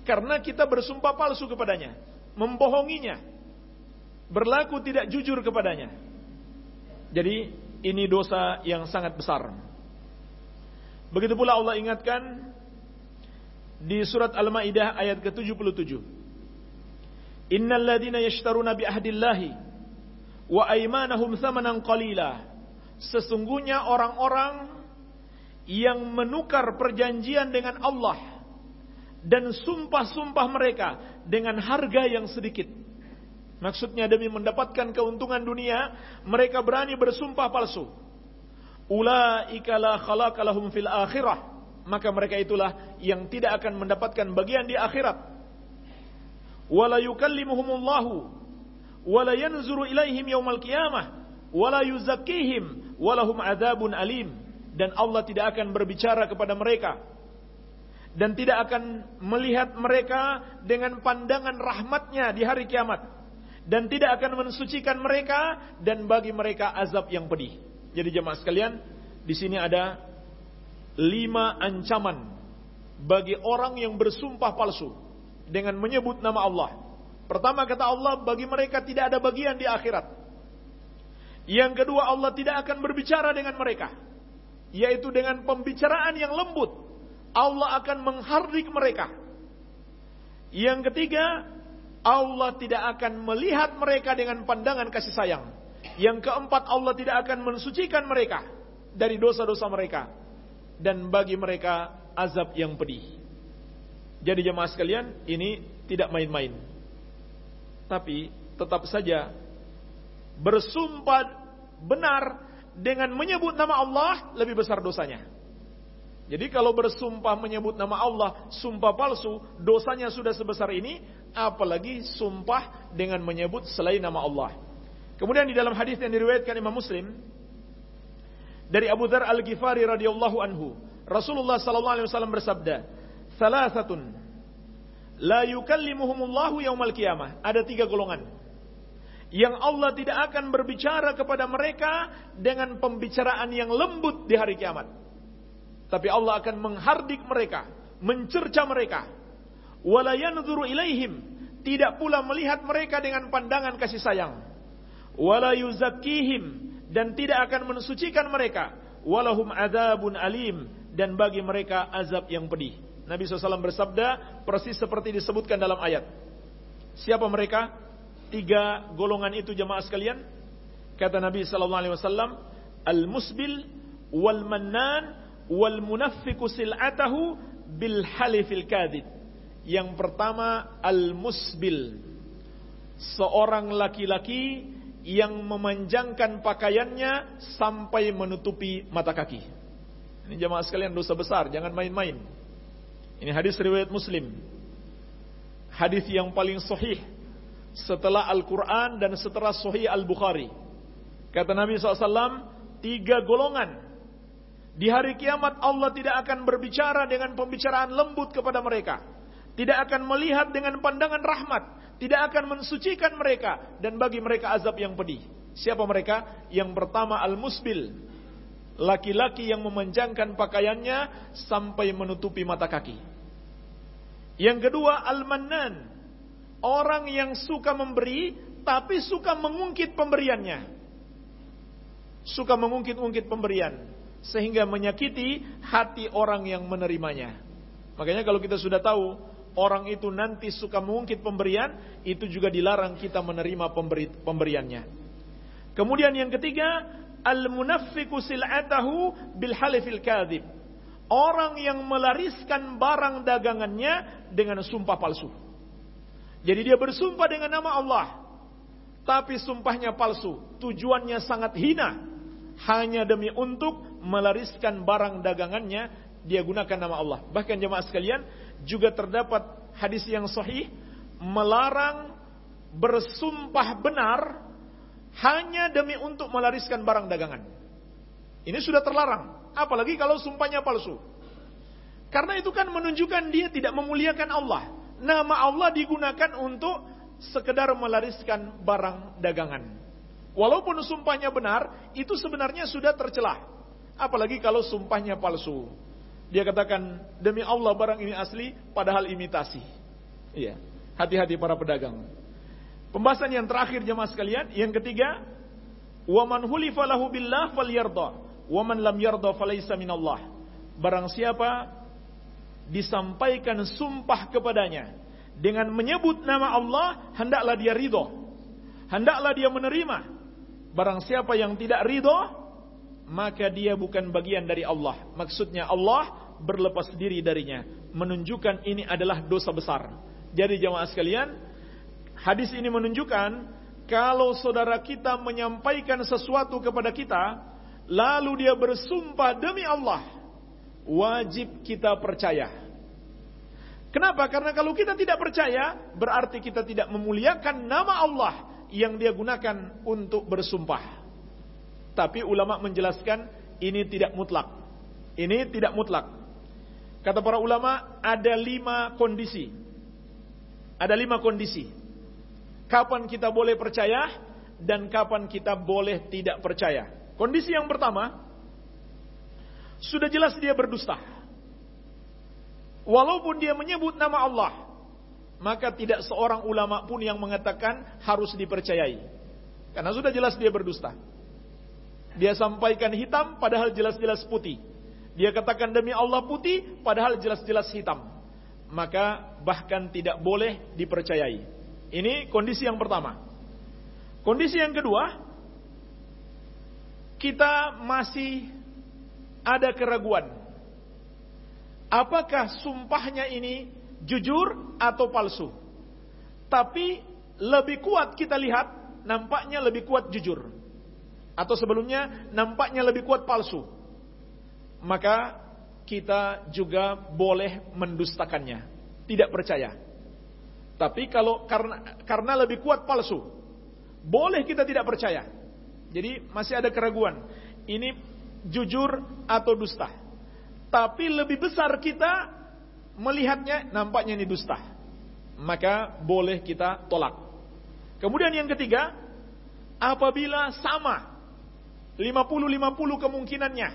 Karena kita bersumpah palsu kepadanya. Membohonginya. Berlaku tidak jujur kepadanya. Jadi ini dosa yang sangat besar. Begitu pula Allah ingatkan di surat Al-Maidah ayat ke-77. Innal ladina yashtaruna bi ahdillahi wa aymanahum thamanan qalila. Sesungguhnya orang-orang yang menukar perjanjian dengan Allah dan sumpah-sumpah mereka dengan harga yang sedikit. Maksudnya demi mendapatkan keuntungan dunia, mereka berani bersumpah palsu. Ulaika la lahum fil akhirah. Maka mereka itulah yang tidak akan mendapatkan bagian di akhirat wala yukallimuhumullahu wala yanzuru ilaihim yaumal qiyamah wala yuzakkihim walahum adzabun alim dan Allah tidak akan berbicara kepada mereka dan tidak akan melihat mereka dengan pandangan rahmatnya di hari kiamat dan tidak akan mensucikan mereka dan bagi mereka azab yang pedih. Jadi jemaah sekalian, di sini ada lima ancaman bagi orang yang bersumpah palsu dengan menyebut nama Allah. Pertama kata Allah, bagi mereka tidak ada bagian di akhirat. Yang kedua, Allah tidak akan berbicara dengan mereka. Yaitu dengan pembicaraan yang lembut. Allah akan menghardik mereka. Yang ketiga, Allah tidak akan melihat mereka dengan pandangan kasih sayang. Yang keempat, Allah tidak akan mensucikan mereka dari dosa-dosa mereka. Dan bagi mereka azab yang pedih. Jadi jemaah sekalian, ini tidak main-main. Tapi tetap saja bersumpah benar dengan menyebut nama Allah lebih besar dosanya. Jadi kalau bersumpah menyebut nama Allah, sumpah palsu, dosanya sudah sebesar ini, apalagi sumpah dengan menyebut selain nama Allah. Kemudian di dalam hadis yang diriwayatkan Imam Muslim dari Abu Dzar Al-Ghifari radhiyallahu anhu, Rasulullah sallallahu alaihi wasallam bersabda, Salasatun la yukallimuhumullahu yaumal qiyamah. Ada tiga golongan. Yang Allah tidak akan berbicara kepada mereka dengan pembicaraan yang lembut di hari kiamat. Tapi Allah akan menghardik mereka, mencerca mereka. Wala yanzuru ilaihim, tidak pula melihat mereka dengan pandangan kasih sayang. Wala yuzakkihim dan tidak akan mensucikan mereka. Walahum adzabun alim dan bagi mereka azab yang pedih. Nabi SAW bersabda persis seperti disebutkan dalam ayat. Siapa mereka? Tiga golongan itu jemaah sekalian. Kata Nabi SAW, Al-musbil wal mannan wal munaffiku sil'atahu bil halifil kadid. Yang pertama al-musbil. Seorang laki-laki yang memanjangkan pakaiannya sampai menutupi mata kaki. Ini jemaah sekalian dosa besar, jangan main-main. Ini hadis riwayat Muslim. Hadis yang paling sahih setelah Al-Quran dan setelah Sahih Al-Bukhari. Kata Nabi SAW, tiga golongan. Di hari kiamat Allah tidak akan berbicara dengan pembicaraan lembut kepada mereka. Tidak akan melihat dengan pandangan rahmat. Tidak akan mensucikan mereka. Dan bagi mereka azab yang pedih. Siapa mereka? Yang pertama Al-Musbil. Laki-laki yang memanjangkan pakaiannya sampai menutupi mata kaki. Yang kedua Al-Mannan Orang yang suka memberi tapi suka mengungkit pemberiannya. Suka mengungkit-ungkit pemberian sehingga menyakiti hati orang yang menerimanya. Makanya kalau kita sudah tahu orang itu nanti suka mengungkit pemberian, itu juga dilarang kita menerima pemberi, pemberiannya. Kemudian yang ketiga, al-munaffiqu sil'atahu bil halifil kadhib. Orang yang melariskan barang dagangannya dengan sumpah palsu. Jadi dia bersumpah dengan nama Allah. Tapi sumpahnya palsu. Tujuannya sangat hina. Hanya demi untuk melariskan barang dagangannya. Dia gunakan nama Allah. Bahkan jemaah sekalian. Juga terdapat hadis yang sahih. Melarang bersumpah benar. Hanya demi untuk melariskan barang dagangan. Ini sudah terlarang. Apalagi kalau sumpahnya palsu. Karena itu kan menunjukkan dia tidak memuliakan Allah nama Allah digunakan untuk sekedar melariskan barang dagangan. Walaupun sumpahnya benar, itu sebenarnya sudah tercelah. Apalagi kalau sumpahnya palsu. Dia katakan, demi Allah barang ini asli, padahal imitasi. Iya, hati-hati para pedagang. Pembahasan yang terakhir jemaah sekalian, yang ketiga, waman hulifa lahu billah falyarda, waman lam yardha falaysa minallah. Barang siapa disampaikan sumpah kepadanya dengan menyebut nama Allah, hendaklah dia ridho. Hendaklah dia menerima. Barang siapa yang tidak ridho, maka dia bukan bagian dari Allah. Maksudnya Allah berlepas diri darinya. Menunjukkan ini adalah dosa besar. Jadi jamaah sekalian, hadis ini menunjukkan kalau saudara kita menyampaikan sesuatu kepada kita, lalu dia bersumpah demi Allah, wajib kita percaya. Kenapa? Karena kalau kita tidak percaya, berarti kita tidak memuliakan nama Allah yang dia gunakan untuk bersumpah. Tapi ulama menjelaskan ini tidak mutlak. Ini tidak mutlak. Kata para ulama ada lima kondisi. Ada lima kondisi. Kapan kita boleh percaya dan kapan kita boleh tidak percaya. Kondisi yang pertama, sudah jelas dia berdusta. Walaupun dia menyebut nama Allah, maka tidak seorang ulama pun yang mengatakan harus dipercayai. Karena sudah jelas dia berdusta. Dia sampaikan hitam padahal jelas-jelas putih. Dia katakan demi Allah putih padahal jelas-jelas hitam. Maka bahkan tidak boleh dipercayai. Ini kondisi yang pertama. Kondisi yang kedua, kita masih ada keraguan. Apakah sumpahnya ini jujur atau palsu? Tapi lebih kuat kita lihat, nampaknya lebih kuat jujur. Atau sebelumnya nampaknya lebih kuat palsu. Maka kita juga boleh mendustakannya. Tidak percaya. Tapi kalau karena karena lebih kuat palsu, boleh kita tidak percaya. Jadi masih ada keraguan. Ini jujur atau dusta. Tapi lebih besar kita melihatnya nampaknya ini dusta. Maka boleh kita tolak. Kemudian yang ketiga, apabila sama 50-50 kemungkinannya.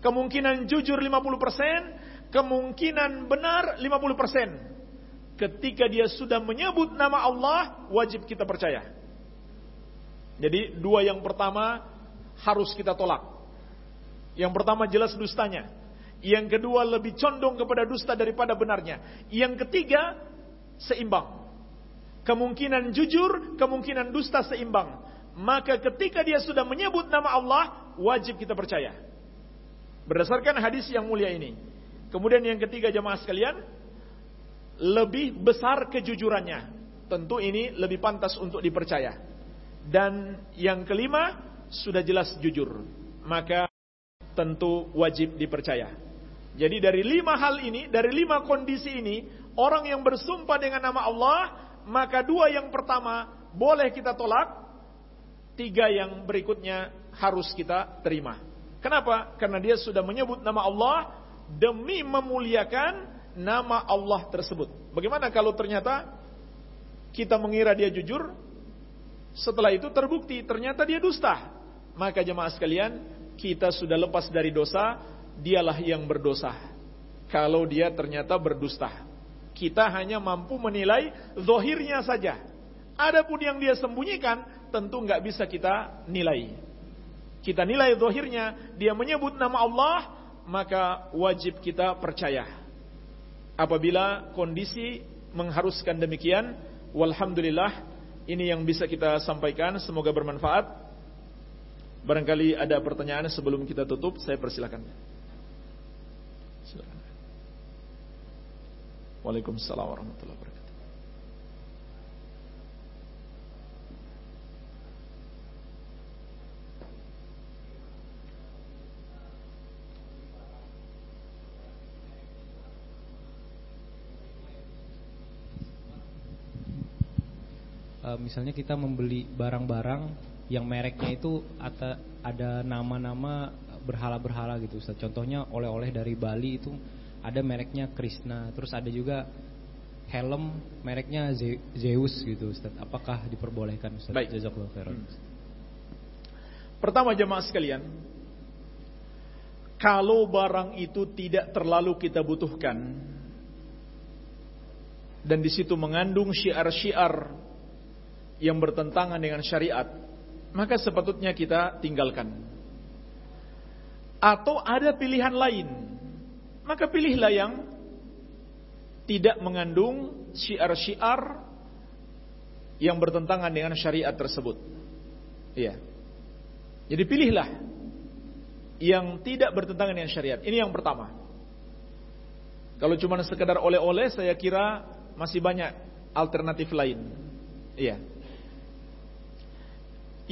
Kemungkinan jujur 50%, kemungkinan benar 50%. Ketika dia sudah menyebut nama Allah, wajib kita percaya. Jadi dua yang pertama harus kita tolak. Yang pertama jelas dustanya. Yang kedua lebih condong kepada dusta daripada benarnya. Yang ketiga seimbang. Kemungkinan jujur, kemungkinan dusta seimbang. Maka ketika dia sudah menyebut nama Allah, wajib kita percaya. Berdasarkan hadis yang mulia ini. Kemudian yang ketiga jemaah sekalian, lebih besar kejujurannya. Tentu ini lebih pantas untuk dipercaya. Dan yang kelima, sudah jelas jujur. Maka tentu wajib dipercaya. Jadi dari lima hal ini, dari lima kondisi ini, orang yang bersumpah dengan nama Allah maka dua yang pertama boleh kita tolak, tiga yang berikutnya harus kita terima. Kenapa? Karena dia sudah menyebut nama Allah demi memuliakan nama Allah tersebut. Bagaimana kalau ternyata kita mengira dia jujur, setelah itu terbukti ternyata dia dusta. Maka jemaah sekalian, kita sudah lepas dari dosa, dialah yang berdosa. Kalau dia ternyata berdusta. Kita hanya mampu menilai zohirnya saja. Adapun yang dia sembunyikan, tentu nggak bisa kita nilai. Kita nilai zohirnya, dia menyebut nama Allah, maka wajib kita percaya. Apabila kondisi mengharuskan demikian, walhamdulillah, ini yang bisa kita sampaikan, semoga bermanfaat. Barangkali ada pertanyaan sebelum kita tutup, saya persilakan. Waalaikumsalam warahmatullahi wabarakatuh. Uh, misalnya kita membeli barang-barang yang mereknya itu ada nama-nama berhala-berhala gitu Ustaz. Contohnya oleh-oleh dari Bali itu ada mereknya Krishna, terus ada juga helm mereknya Zeus gitu Ustaz. Apakah diperbolehkan Ustaz? Baik. Hmm. Pertama jemaah sekalian, kalau barang itu tidak terlalu kita butuhkan dan di situ mengandung syiar-syiar yang bertentangan dengan syariat, maka sepatutnya kita tinggalkan. Atau ada pilihan lain maka pilihlah yang tidak mengandung syiar-syiar yang bertentangan dengan syariat tersebut. Iya. Jadi pilihlah yang tidak bertentangan dengan syariat. Ini yang pertama. Kalau cuma sekedar oleh-oleh saya kira masih banyak alternatif lain. Iya.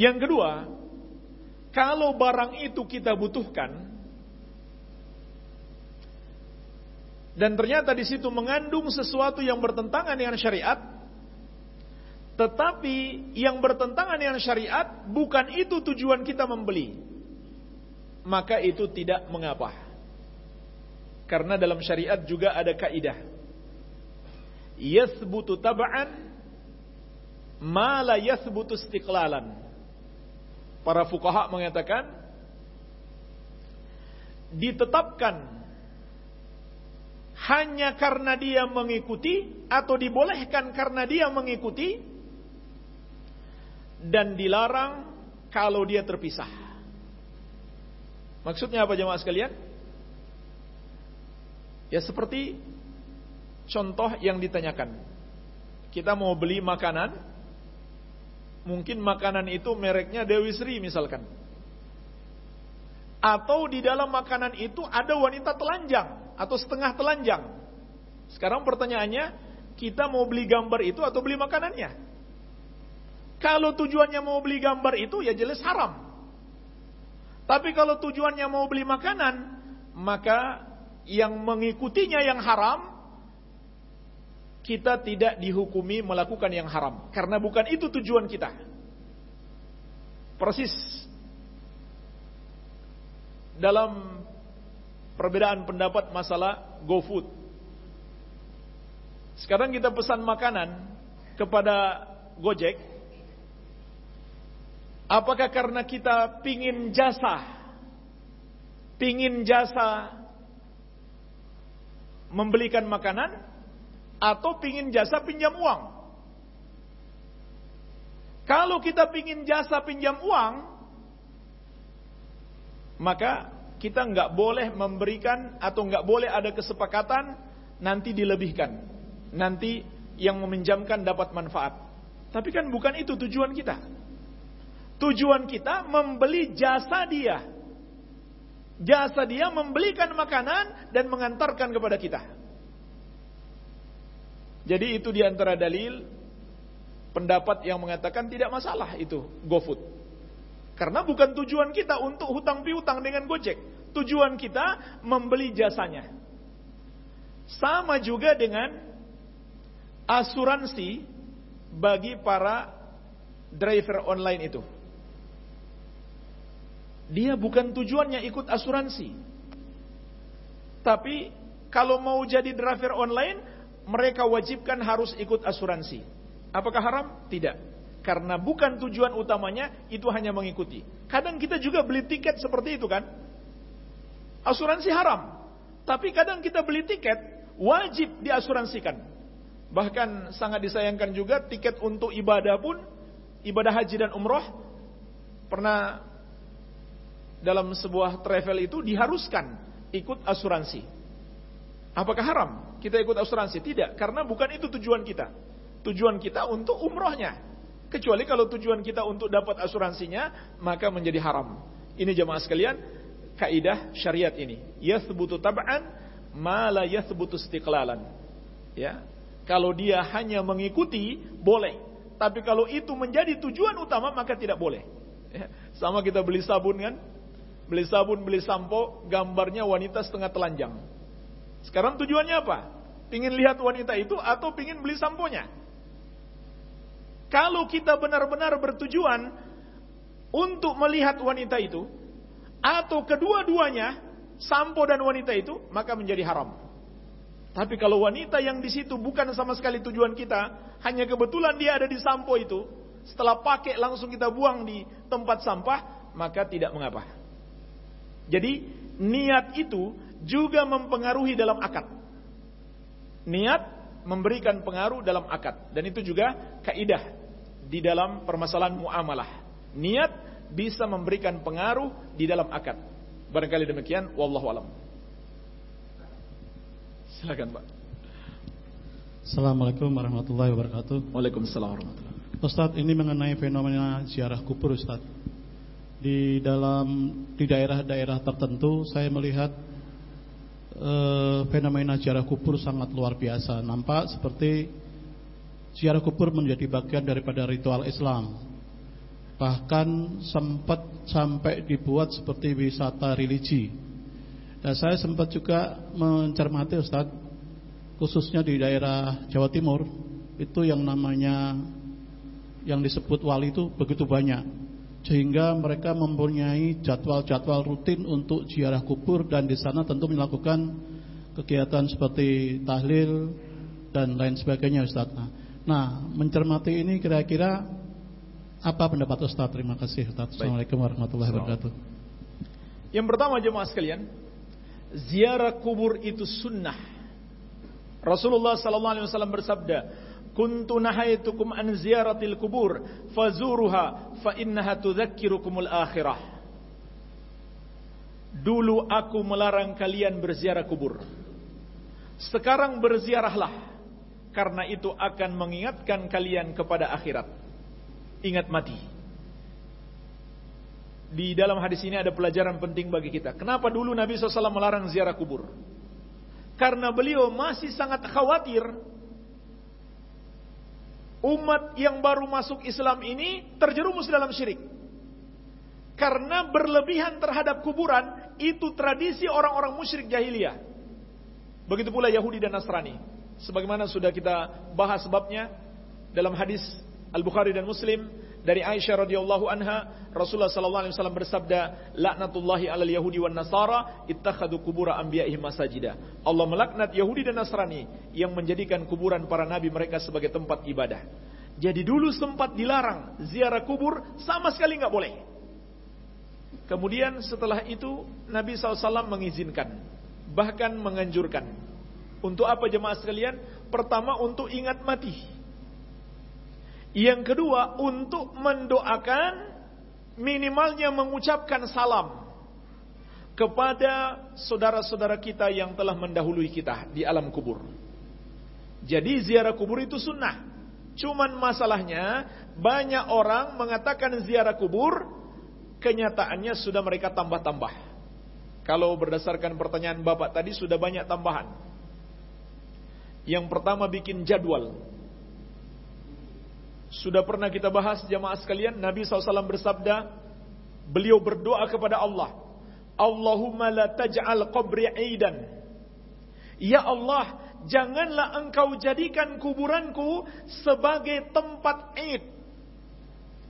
Yang kedua, kalau barang itu kita butuhkan, dan ternyata di situ mengandung sesuatu yang bertentangan dengan syariat, tetapi yang bertentangan dengan syariat bukan itu tujuan kita membeli, maka itu tidak mengapa. Karena dalam syariat juga ada kaidah. Yathbutu tab'an ma la yathbutu istiqlalan. Para fukaha mengatakan ditetapkan hanya karena dia mengikuti atau dibolehkan karena dia mengikuti dan dilarang kalau dia terpisah. Maksudnya apa jemaah sekalian? Ya seperti contoh yang ditanyakan. Kita mau beli makanan, mungkin makanan itu mereknya Dewi Sri misalkan. Atau di dalam makanan itu ada wanita telanjang atau setengah telanjang. Sekarang pertanyaannya, kita mau beli gambar itu atau beli makanannya? Kalau tujuannya mau beli gambar itu ya jelas haram. Tapi kalau tujuannya mau beli makanan, maka yang mengikutinya yang haram, kita tidak dihukumi melakukan yang haram. Karena bukan itu tujuan kita. Persis dalam perbedaan pendapat masalah GoFood. Sekarang kita pesan makanan kepada Gojek. Apakah karena kita pingin jasa, pingin jasa membelikan makanan, atau pingin jasa pinjam uang? Kalau kita pingin jasa pinjam uang, maka kita nggak boleh memberikan atau nggak boleh ada kesepakatan nanti dilebihkan. Nanti yang meminjamkan dapat manfaat. Tapi kan bukan itu tujuan kita. Tujuan kita membeli jasa dia. Jasa dia membelikan makanan dan mengantarkan kepada kita. Jadi itu di antara dalil pendapat yang mengatakan tidak masalah itu GoFood. Karena bukan tujuan kita untuk hutang piutang dengan Gojek. Tujuan kita membeli jasanya. Sama juga dengan asuransi bagi para driver online itu. Dia bukan tujuannya ikut asuransi. Tapi kalau mau jadi driver online, mereka wajibkan harus ikut asuransi. Apakah haram? Tidak. Karena bukan tujuan utamanya, itu hanya mengikuti. Kadang kita juga beli tiket seperti itu kan. Asuransi haram. Tapi kadang kita beli tiket, wajib diasuransikan. Bahkan sangat disayangkan juga tiket untuk ibadah pun, ibadah haji dan umroh, pernah dalam sebuah travel itu diharuskan ikut asuransi. Apakah haram kita ikut asuransi? Tidak, karena bukan itu tujuan kita. Tujuan kita untuk umrohnya. Kecuali kalau tujuan kita untuk dapat asuransinya, maka menjadi haram. Ini jemaah sekalian, kaidah syariat ini. Yathbutu tab'an ma la yathbutu istiqlalan. Ya. Kalau dia hanya mengikuti, boleh. Tapi kalau itu menjadi tujuan utama, maka tidak boleh. Ya. Sama kita beli sabun kan, Beli sabun, beli sampo, gambarnya wanita setengah telanjang. Sekarang tujuannya apa? Pingin lihat wanita itu atau pingin beli samponya? Kalau kita benar-benar bertujuan untuk melihat wanita itu, atau kedua-duanya, sampo dan wanita itu, maka menjadi haram. Tapi kalau wanita yang di situ bukan sama sekali tujuan kita, hanya kebetulan dia ada di sampo itu, setelah pakai langsung kita buang di tempat sampah, maka tidak mengapa. Jadi niat itu juga mempengaruhi dalam akad. Niat memberikan pengaruh dalam akad dan itu juga kaidah di dalam permasalahan muamalah. Niat bisa memberikan pengaruh di dalam akad. Barangkali demikian wallahu alam. Silakan, Pak. Assalamualaikum warahmatullahi wabarakatuh. Waalaikumsalam warahmatullahi wabarakatuh. Ustadz, ini mengenai fenomena ziarah kubur, Ustadz di dalam di daerah-daerah tertentu saya melihat e, fenomena ziarah kubur sangat luar biasa. Nampak seperti ziarah kubur menjadi bagian daripada ritual Islam. Bahkan sempat sampai dibuat seperti wisata religi. Dan saya sempat juga mencermati Ustaz, khususnya di daerah Jawa Timur, itu yang namanya yang disebut wali itu begitu banyak sehingga mereka mempunyai jadwal-jadwal rutin untuk ziarah kubur dan di sana tentu melakukan kegiatan seperti tahlil dan lain sebagainya Ustaz. Nah, mencermati ini kira-kira apa pendapat Ustaz? Terima kasih Ustaz. Assalamualaikum warahmatullahi wabarakatuh. Yang pertama jemaah sekalian, ziarah kubur itu sunnah. Rasulullah sallallahu alaihi wasallam bersabda, kuntu nahaitukum an ziyaratil kubur fazuruha fa innaha tudzakkirukumul akhirah. Dulu aku melarang kalian berziarah kubur. Sekarang berziarahlah karena itu akan mengingatkan kalian kepada akhirat. Ingat mati. Di dalam hadis ini ada pelajaran penting bagi kita. Kenapa dulu Nabi SAW melarang ziarah kubur? Karena beliau masih sangat khawatir umat yang baru masuk Islam ini terjerumus dalam syirik. Karena berlebihan terhadap kuburan itu tradisi orang-orang musyrik jahiliyah. Begitu pula Yahudi dan Nasrani. Sebagaimana sudah kita bahas sebabnya dalam hadis Al-Bukhari dan Muslim dari Aisyah radhiyallahu anha, Rasulullah sallallahu alaihi wasallam bersabda, "Laknatullahi 'alal yahudi wan nasara ittakhadhu qubura anbiya'ihim masajida." Allah melaknat Yahudi dan Nasrani yang menjadikan kuburan para nabi mereka sebagai tempat ibadah. Jadi dulu sempat dilarang ziarah kubur sama sekali nggak boleh. Kemudian setelah itu Nabi SAW mengizinkan, bahkan menganjurkan. Untuk apa jemaah sekalian? Pertama untuk ingat mati. Yang kedua, untuk mendoakan minimalnya mengucapkan salam kepada saudara-saudara kita yang telah mendahului kita di alam kubur. Jadi ziarah kubur itu sunnah. Cuman masalahnya banyak orang mengatakan ziarah kubur, kenyataannya sudah mereka tambah-tambah. Kalau berdasarkan pertanyaan Bapak tadi sudah banyak tambahan. Yang pertama bikin jadwal. Sudah pernah kita bahas jamaah sekalian, Nabi SAW bersabda, beliau berdoa kepada Allah, Allahumma la taj'al qabri aidan. Ya Allah, janganlah engkau jadikan kuburanku sebagai tempat id.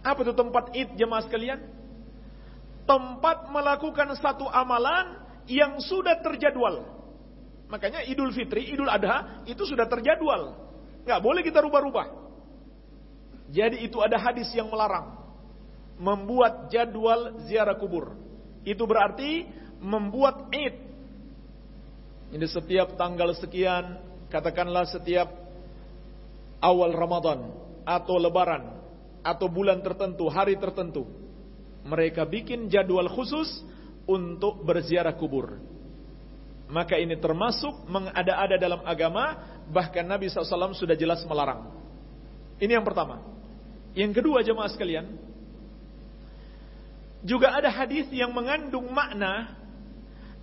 Apa itu tempat id jemaah sekalian? Tempat melakukan satu amalan yang sudah terjadwal. Makanya Idul Fitri, Idul Adha itu sudah terjadwal. Nggak boleh kita rubah-rubah. Jadi itu ada hadis yang melarang membuat jadwal ziarah kubur. Itu berarti membuat id. Ini setiap tanggal sekian, katakanlah setiap awal Ramadan atau lebaran atau bulan tertentu, hari tertentu. Mereka bikin jadwal khusus untuk berziarah kubur. Maka ini termasuk mengada-ada dalam agama, bahkan Nabi SAW sudah jelas melarang. Ini yang pertama. Yang kedua jemaah sekalian, juga ada hadis yang mengandung makna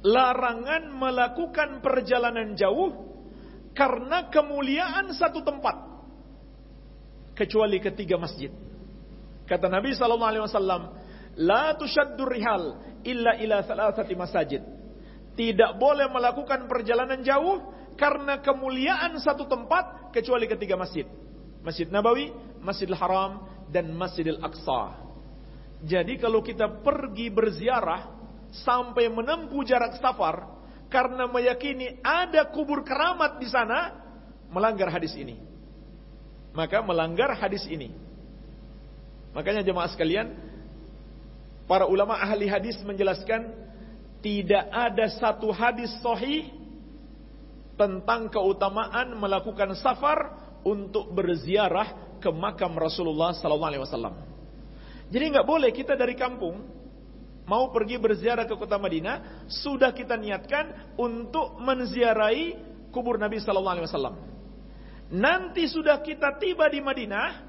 larangan melakukan perjalanan jauh karena kemuliaan satu tempat kecuali ketiga masjid. Kata Nabi sallallahu alaihi wasallam, "La tushaddur rihal illa ila thalathati masajid." Tidak boleh melakukan perjalanan jauh karena kemuliaan satu tempat kecuali ketiga masjid. Masjid Nabawi, Masjidil Haram, dan Masjidil Aqsa. Jadi kalau kita pergi berziarah sampai menempuh jarak safar karena meyakini ada kubur keramat di sana, melanggar hadis ini. Maka melanggar hadis ini. Makanya jemaah sekalian, para ulama ahli hadis menjelaskan tidak ada satu hadis sahih tentang keutamaan melakukan safar untuk berziarah ke makam Rasulullah sallallahu alaihi wasallam. Jadi nggak boleh kita dari kampung mau pergi berziarah ke kota Madinah, sudah kita niatkan untuk menziarahi kubur Nabi Sallallahu Alaihi Wasallam. Nanti sudah kita tiba di Madinah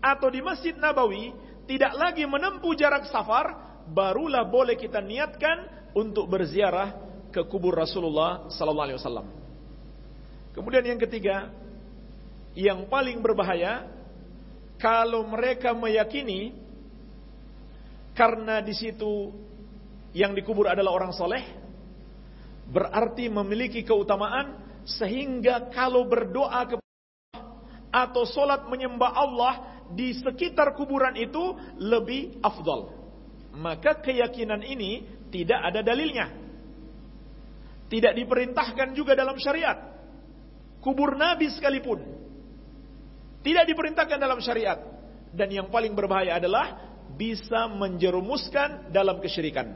atau di Masjid Nabawi, tidak lagi menempuh jarak safar, barulah boleh kita niatkan untuk berziarah ke kubur Rasulullah Sallallahu Alaihi Wasallam. Kemudian yang ketiga, yang paling berbahaya, kalau mereka meyakini karena di situ yang dikubur adalah orang soleh, berarti memiliki keutamaan sehingga kalau berdoa kepada atau solat menyembah Allah di sekitar kuburan itu lebih afdal. Maka keyakinan ini tidak ada dalilnya. Tidak diperintahkan juga dalam syariat. Kubur Nabi sekalipun. Tidak diperintahkan dalam syariat. Dan yang paling berbahaya adalah bisa menjerumuskan dalam kesyirikan.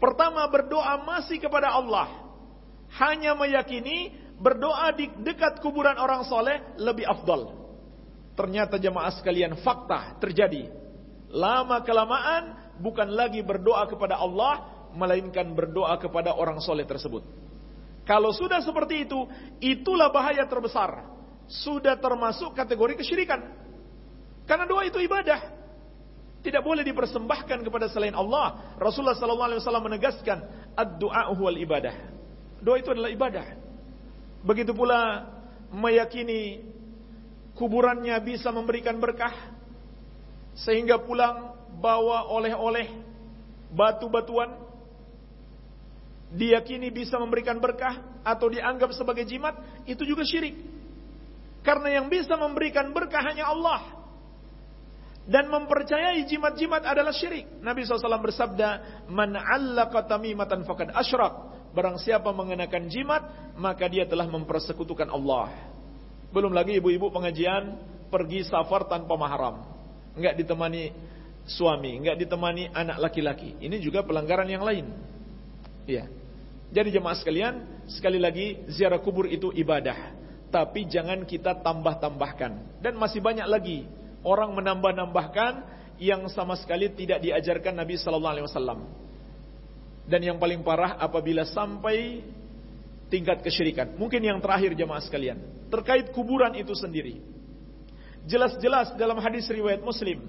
Pertama berdoa masih kepada Allah. Hanya meyakini berdoa di dekat kuburan orang soleh lebih afdal. Ternyata jemaah sekalian fakta terjadi. Lama kelamaan bukan lagi berdoa kepada Allah, melainkan berdoa kepada orang soleh tersebut. Kalau sudah seperti itu, itulah bahaya terbesar. Sudah termasuk kategori kesyirikan. Karena doa itu ibadah. Tidak boleh dipersembahkan kepada selain Allah. Rasulullah SAW menegaskan, ad-du'a huwal ibadah. Doa itu adalah ibadah. Begitu pula meyakini kuburannya bisa memberikan berkah sehingga pulang bawa oleh-oleh batu-batuan diyakini bisa memberikan berkah atau dianggap sebagai jimat itu juga syirik. Karena yang bisa memberikan berkah hanya Allah dan mempercayai jimat-jimat adalah syirik. Nabi SAW bersabda, "Man 'allaqa tamimatan faqad asyrak." Barang siapa mengenakan jimat, maka dia telah mempersekutukan Allah. Belum lagi ibu-ibu pengajian pergi safar tanpa mahram. Enggak ditemani suami, enggak ditemani anak laki-laki. Ini juga pelanggaran yang lain. Iya. Jadi jemaah sekalian, sekali lagi ziarah kubur itu ibadah. Tapi jangan kita tambah-tambahkan. Dan masih banyak lagi orang menambah-nambahkan yang sama sekali tidak diajarkan Nabi sallallahu alaihi wasallam. Dan yang paling parah apabila sampai tingkat kesyirikan. Mungkin yang terakhir jemaah sekalian, terkait kuburan itu sendiri. Jelas-jelas dalam hadis riwayat Muslim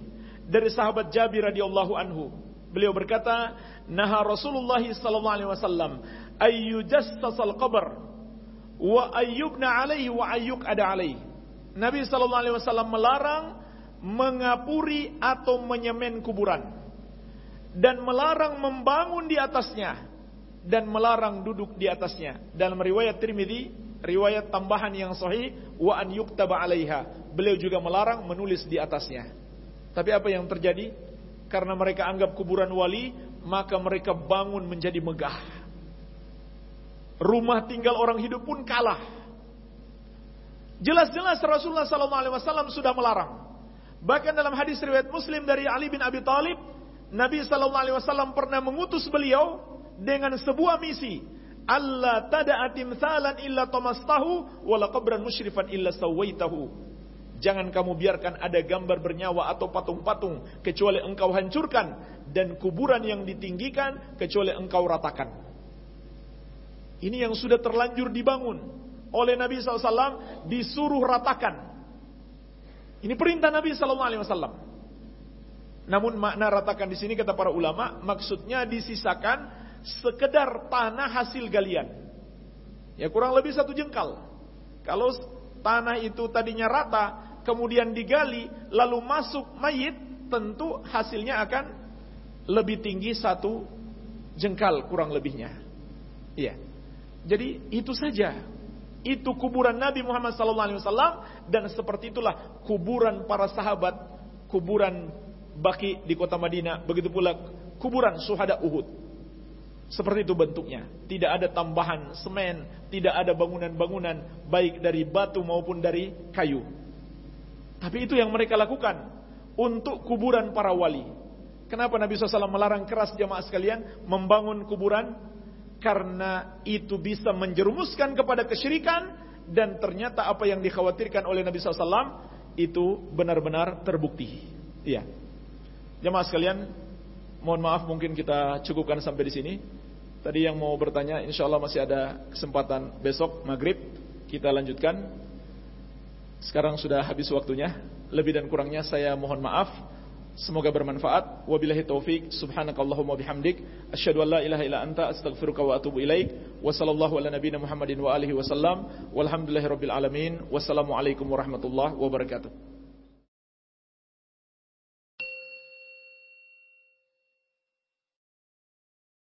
dari sahabat Jabir radhiyallahu anhu, beliau berkata, "Naha Rasulullah sallallahu alaihi wasallam ayyujassasal qabr wa ayyubna alaihi wa ayyuk ada alaihi." Nabi sallallahu alaihi wasallam melarang mengapuri atau menyemen kuburan dan melarang membangun di atasnya dan melarang duduk di atasnya. Dalam riwayat Tirmidzi riwayat tambahan yang sahih wa an yuktaba 'alaiha. Beliau juga melarang menulis di atasnya. Tapi apa yang terjadi? Karena mereka anggap kuburan wali, maka mereka bangun menjadi megah. Rumah tinggal orang hidup pun kalah. Jelas-jelas Rasulullah SAW sudah melarang. Bahkan dalam hadis riwayat Muslim dari Ali bin Abi Thalib, Nabi SAW pernah mengutus beliau dengan sebuah misi. Allah tada'a timthalan illa tamastahu wala musyrifan illa sawaitahu. Jangan kamu biarkan ada gambar bernyawa atau patung-patung kecuali engkau hancurkan dan kuburan yang ditinggikan kecuali engkau ratakan. Ini yang sudah terlanjur dibangun oleh Nabi SAW disuruh ratakan. Ini perintah Nabi SAW. Namun makna ratakan di sini kata para ulama maksudnya disisakan sekedar tanah hasil galian. Ya kurang lebih satu jengkal. Kalau tanah itu tadinya rata, kemudian digali, lalu masuk mayit, tentu hasilnya akan lebih tinggi satu jengkal kurang lebihnya. Iya. Jadi itu saja. Itu kuburan Nabi Muhammad SAW dan seperti itulah kuburan para sahabat, kuburan Baki di kota Madinah, begitu pula kuburan suhada Uhud. Seperti itu bentuknya. Tidak ada tambahan semen, tidak ada bangunan-bangunan baik dari batu maupun dari kayu. Tapi itu yang mereka lakukan untuk kuburan para wali. Kenapa Nabi SAW melarang keras jamaah sekalian membangun kuburan? Karena itu bisa menjerumuskan kepada kesyirikan dan ternyata apa yang dikhawatirkan oleh Nabi SAW itu benar-benar terbukti. Iya. Jamaah sekalian, mohon maaf mungkin kita cukupkan sampai di sini. Tadi yang mau bertanya, insya Allah masih ada kesempatan besok maghrib kita lanjutkan. Sekarang sudah habis waktunya. Lebih dan kurangnya saya mohon maaf. Semoga bermanfaat. Wabillahi taufik. Subhanakallahumma bihamdik. Asyhadu an la ilaha illa anta astaghfiruka wa atubu ilaik. Wa sallallahu ala nabiyina Muhammadin wa alihi wasallam. Walhamdulillahirabbil alamin. Wassalamualaikum warahmatullahi wabarakatuh.